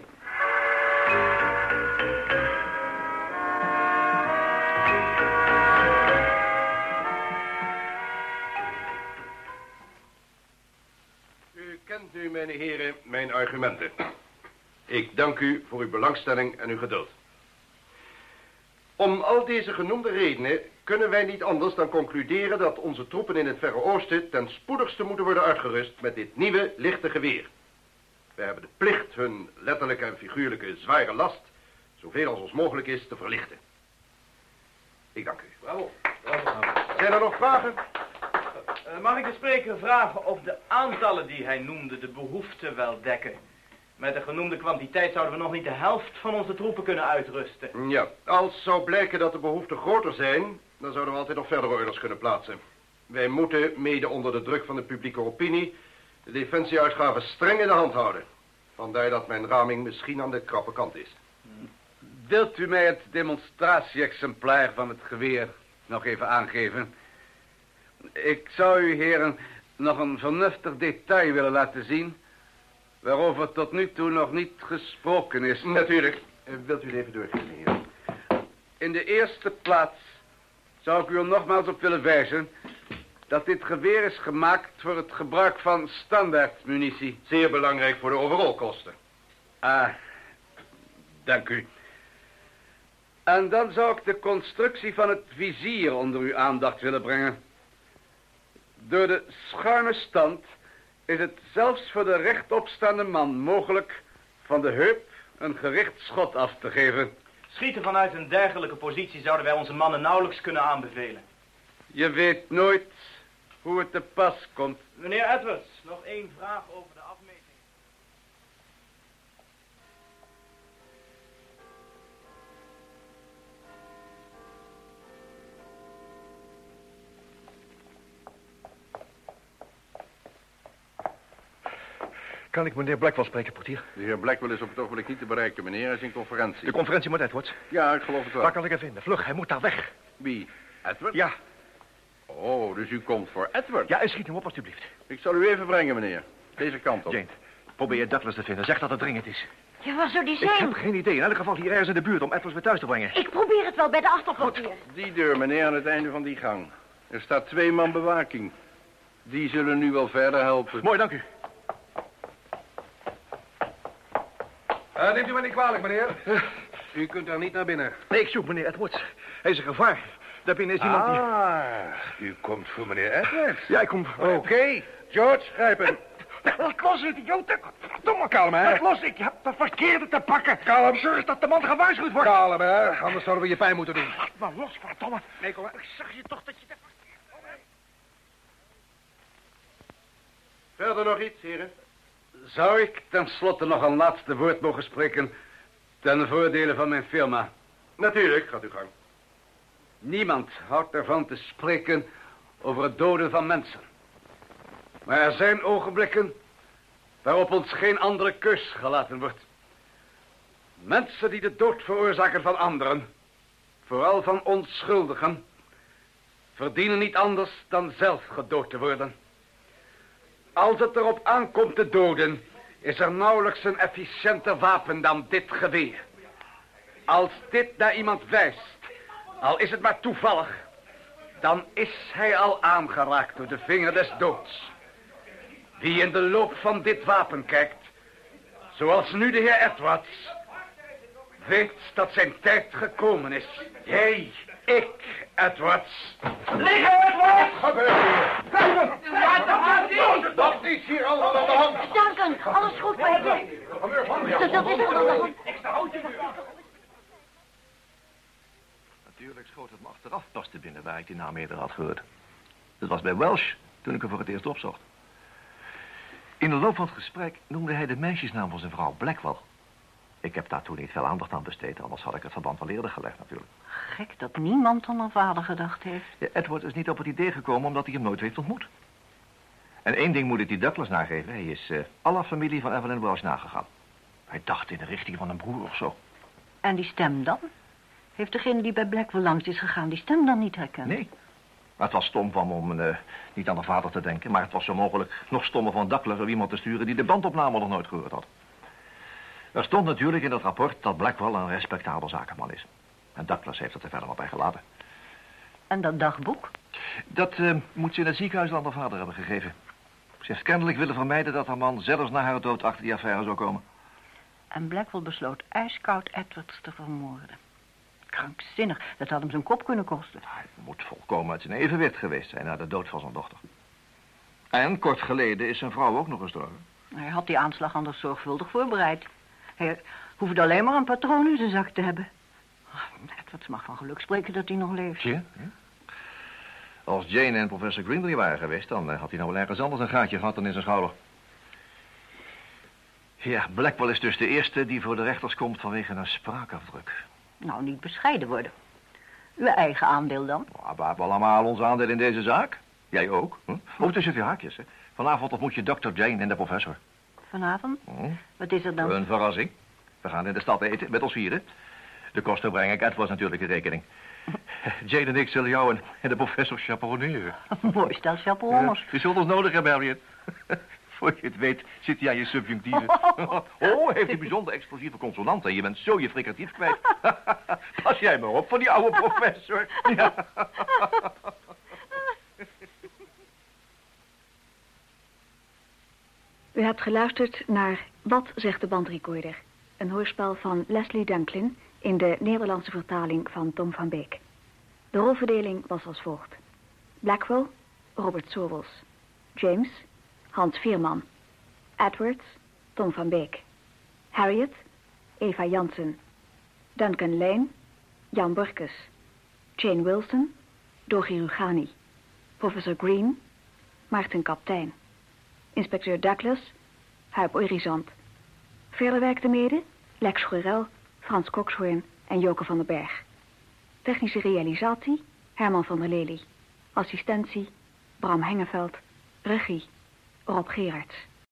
Mijn heren, mijn argumenten. Ik dank u voor uw belangstelling en uw geduld. Om al deze genoemde redenen kunnen wij niet anders dan concluderen dat onze troepen in het Verre Oosten ten spoedigste moeten worden uitgerust met dit nieuwe lichte geweer. Wij hebben de plicht hun letterlijke en figuurlijke zware last, zoveel als ons mogelijk is, te verlichten. Ik dank u. Bravo. Zijn er nog vragen? Eh, mag ik de spreker vragen of de aantallen die hij noemde de behoeften wel dekken? Met de genoemde kwantiteit zouden we nog niet de helft van onze troepen kunnen uitrusten. Ja, als zou blijken dat de behoeften groter zijn, dan zouden we altijd nog verdere orders kunnen plaatsen. Wij moeten, mede onder de druk van de publieke opinie, de defensieuitgaven streng in de hand houden. Vandaar dat mijn raming misschien aan de krappe kant is. Wilt u mij het demonstratie-exemplaar van het geweer nog even aangeven? Ik zou u heren nog een vernuftig detail willen laten zien... waarover tot nu toe nog niet gesproken is. Natuurlijk. Eh, Wilt u het even doorgeven, heer? In de eerste plaats zou ik u er nogmaals op willen wijzen... dat dit geweer is gemaakt voor het gebruik van standaardmunitie. Zeer belangrijk voor de overalkosten. Ah, dank u. En dan zou ik de constructie van het vizier onder uw aandacht willen brengen. Door de schuine stand is het zelfs voor de rechtopstaande man mogelijk van de heup een gericht schot af te geven. Schieten vanuit een dergelijke positie zouden wij onze mannen nauwelijks kunnen aanbevelen. Je weet nooit hoe het te pas komt. Meneer Edwards, nog één vraag over Kan ik meneer Blackwell spreken, portier? De heer Blackwell is op het ogenblik niet te bereiken, meneer. Hij is in conferentie. De conferentie met Edwards. Ja, ik geloof het wel. Waar kan ik hem vinden? Vlug, hij moet daar weg. Wie? Edward? Ja. Oh, dus u komt voor Edward? Ja, en schiet hem op, alstublieft. Ik zal u even brengen, meneer. Deze kant op. Jane, probeer Douglas te vinden. Zeg dat het dringend is. Ja, waar zou die Ik zijn? heb geen idee. In elk geval hier ergens in de buurt om Edwards weer thuis te brengen. Ik probeer het wel bij de achterportier. Die deur, meneer, aan het einde van die gang. Er staat twee man bewaking. Die zullen nu wel verder helpen. Mooi, dank u. Eh, neemt u me niet kwalijk, meneer. U kunt daar niet naar binnen. Nee, ik zoek meneer Edwards. Hij is een gevaar. Daarbinnen is iemand die... Ah, u komt voor meneer Edwards. Ja, ik kom... Oké, George, grijp hem. Laat los, idioot. Verdomme, kalm, hè. Laat los, ik heb de verkeerde te pakken. Kalm. Zorg dat de man gewaarschuwd wordt. Kalm, hè. Anders zouden we je pijn moeten doen. Laat maar los, verdomme. Nee, kom maar. Ik zag je toch dat je... de- Verder nog iets, heren? Zou ik tenslotte nog een laatste woord mogen spreken... ten voordele van mijn firma? Natuurlijk, gaat uw gang. Niemand houdt ervan te spreken over het doden van mensen. Maar er zijn ogenblikken waarop ons geen andere keus gelaten wordt. Mensen die de dood veroorzaken van anderen, vooral van onschuldigen, verdienen niet anders dan zelf gedood te worden. Als het erop aankomt te doden, is er nauwelijks een efficiënter wapen dan dit geweer. Als dit naar iemand wijst, al is het maar toevallig, dan is hij al aangeraakt door de vinger des doods. Wie in de loop van dit wapen kijkt, zoals nu de heer Edwards, weet dat zijn tijd gekomen is. Jij, ik, Edwards. Liggen, Edwards! Gebeurt hier? Wat Dat is hier allemaal aan de hand. Duncan, alles goed bij je? Dat dat is allemaal aan de hand. Natuurlijk schoot het me achteraf pas te binnen waar ik die naam eerder had gehoord. Dat was bij Welsh, toen ik hem voor het eerst opzocht. In de loop van het gesprek noemde hij de meisjesnaam van zijn vrouw Blackwell. Ik heb daar toen niet veel aandacht aan besteed, anders had ik het verband wel eerder gelegd natuurlijk. Gek dat niemand aan mijn vader gedacht heeft. Ja, Edward is niet op het idee gekomen omdat hij hem nooit heeft ontmoet. En één ding moet ik die Douglas nageven. Hij is eh, alle familie van Evelyn Welsh nagegaan. Hij dacht in de richting van een broer of zo. En die stem dan? Heeft degene die bij Blackwell langs is gegaan die stem dan niet herkend? Nee. Maar het was stom van me om eh, niet aan de vader te denken. Maar het was zo mogelijk nog stommer van Douglas om iemand te sturen die de bandopname nog nooit gehoord had. Er stond natuurlijk in het rapport dat Blackwell een respectabel zakenman is. En Douglas heeft het er verder maar bij gelaten. En dat dagboek? Dat eh, moet ze in het ziekenhuis aan haar vader hebben gegeven. Ze heeft kennelijk willen vermijden dat haar man zelfs na haar dood achter die affaire zou komen. En Blackwell besloot ijskoud Edwards te vermoorden. Krankzinnig, dat had hem zijn kop kunnen kosten. Hij moet volkomen uit zijn evenwicht geweest zijn na de dood van zijn dochter. En kort geleden is zijn vrouw ook nog gestorven. Hij had die aanslag anders zorgvuldig voorbereid. Hij hoefde alleen maar een patroon in zijn zak te hebben. Edwards mag van geluk spreken dat hij nog leeft. Je? Als Jane en professor Grindley waren geweest... dan eh, had hij nou wel ergens anders een gaatje gehad dan in zijn schouder. Ja, Blackwell is dus de eerste die voor de rechters komt vanwege een spraakafdruk. Nou, niet bescheiden worden. Uw eigen aandeel dan? Ja, we hebben allemaal ons aandeel in deze zaak. Jij ook. Hm? Oh, tussen vier haakjes, hè. Vanavond ontmoet je Dr. Jane en de professor. Vanavond? Hm? Wat is er dan? Een verrassing. We gaan in de stad eten, met ons vieren. De kosten breng ik Edwards natuurlijk in rekening. Jane en ik zullen jou en, en de professor chaperoneren. Mooi stel chaperons. Je zult ons nodig hebben, Harriet. Voor je het weet zit hij aan je subjunctieven. Oh, heeft hij bijzonder explosieve consonanten. Je bent zo je fricatief kwijt. Pas jij maar op voor die oude professor. Ja. U hebt geluisterd naar Wat zegt de bandrecorder? Een hoorspel van Leslie Dunklin in de Nederlandse vertaling van Tom van Beek. De rolverdeling was als volgt. Blackwell, Robert Sorwels. James, Hans Vierman. Edwards, Tom van Beek. Harriet, Eva Jansen. Duncan Lane, Jan Burkes. Jane Wilson, Dogi Rugani. Professor Green, Maarten Kaptein. Inspecteur Douglas, Huip Orizant. Verder werkte mede Lex Gorel, Frans Kokshoorn en Joke van den Berg. Technische realisatie Herman van der Lely. Assistentie Bram Hengeveld. Regie Rob Gerards.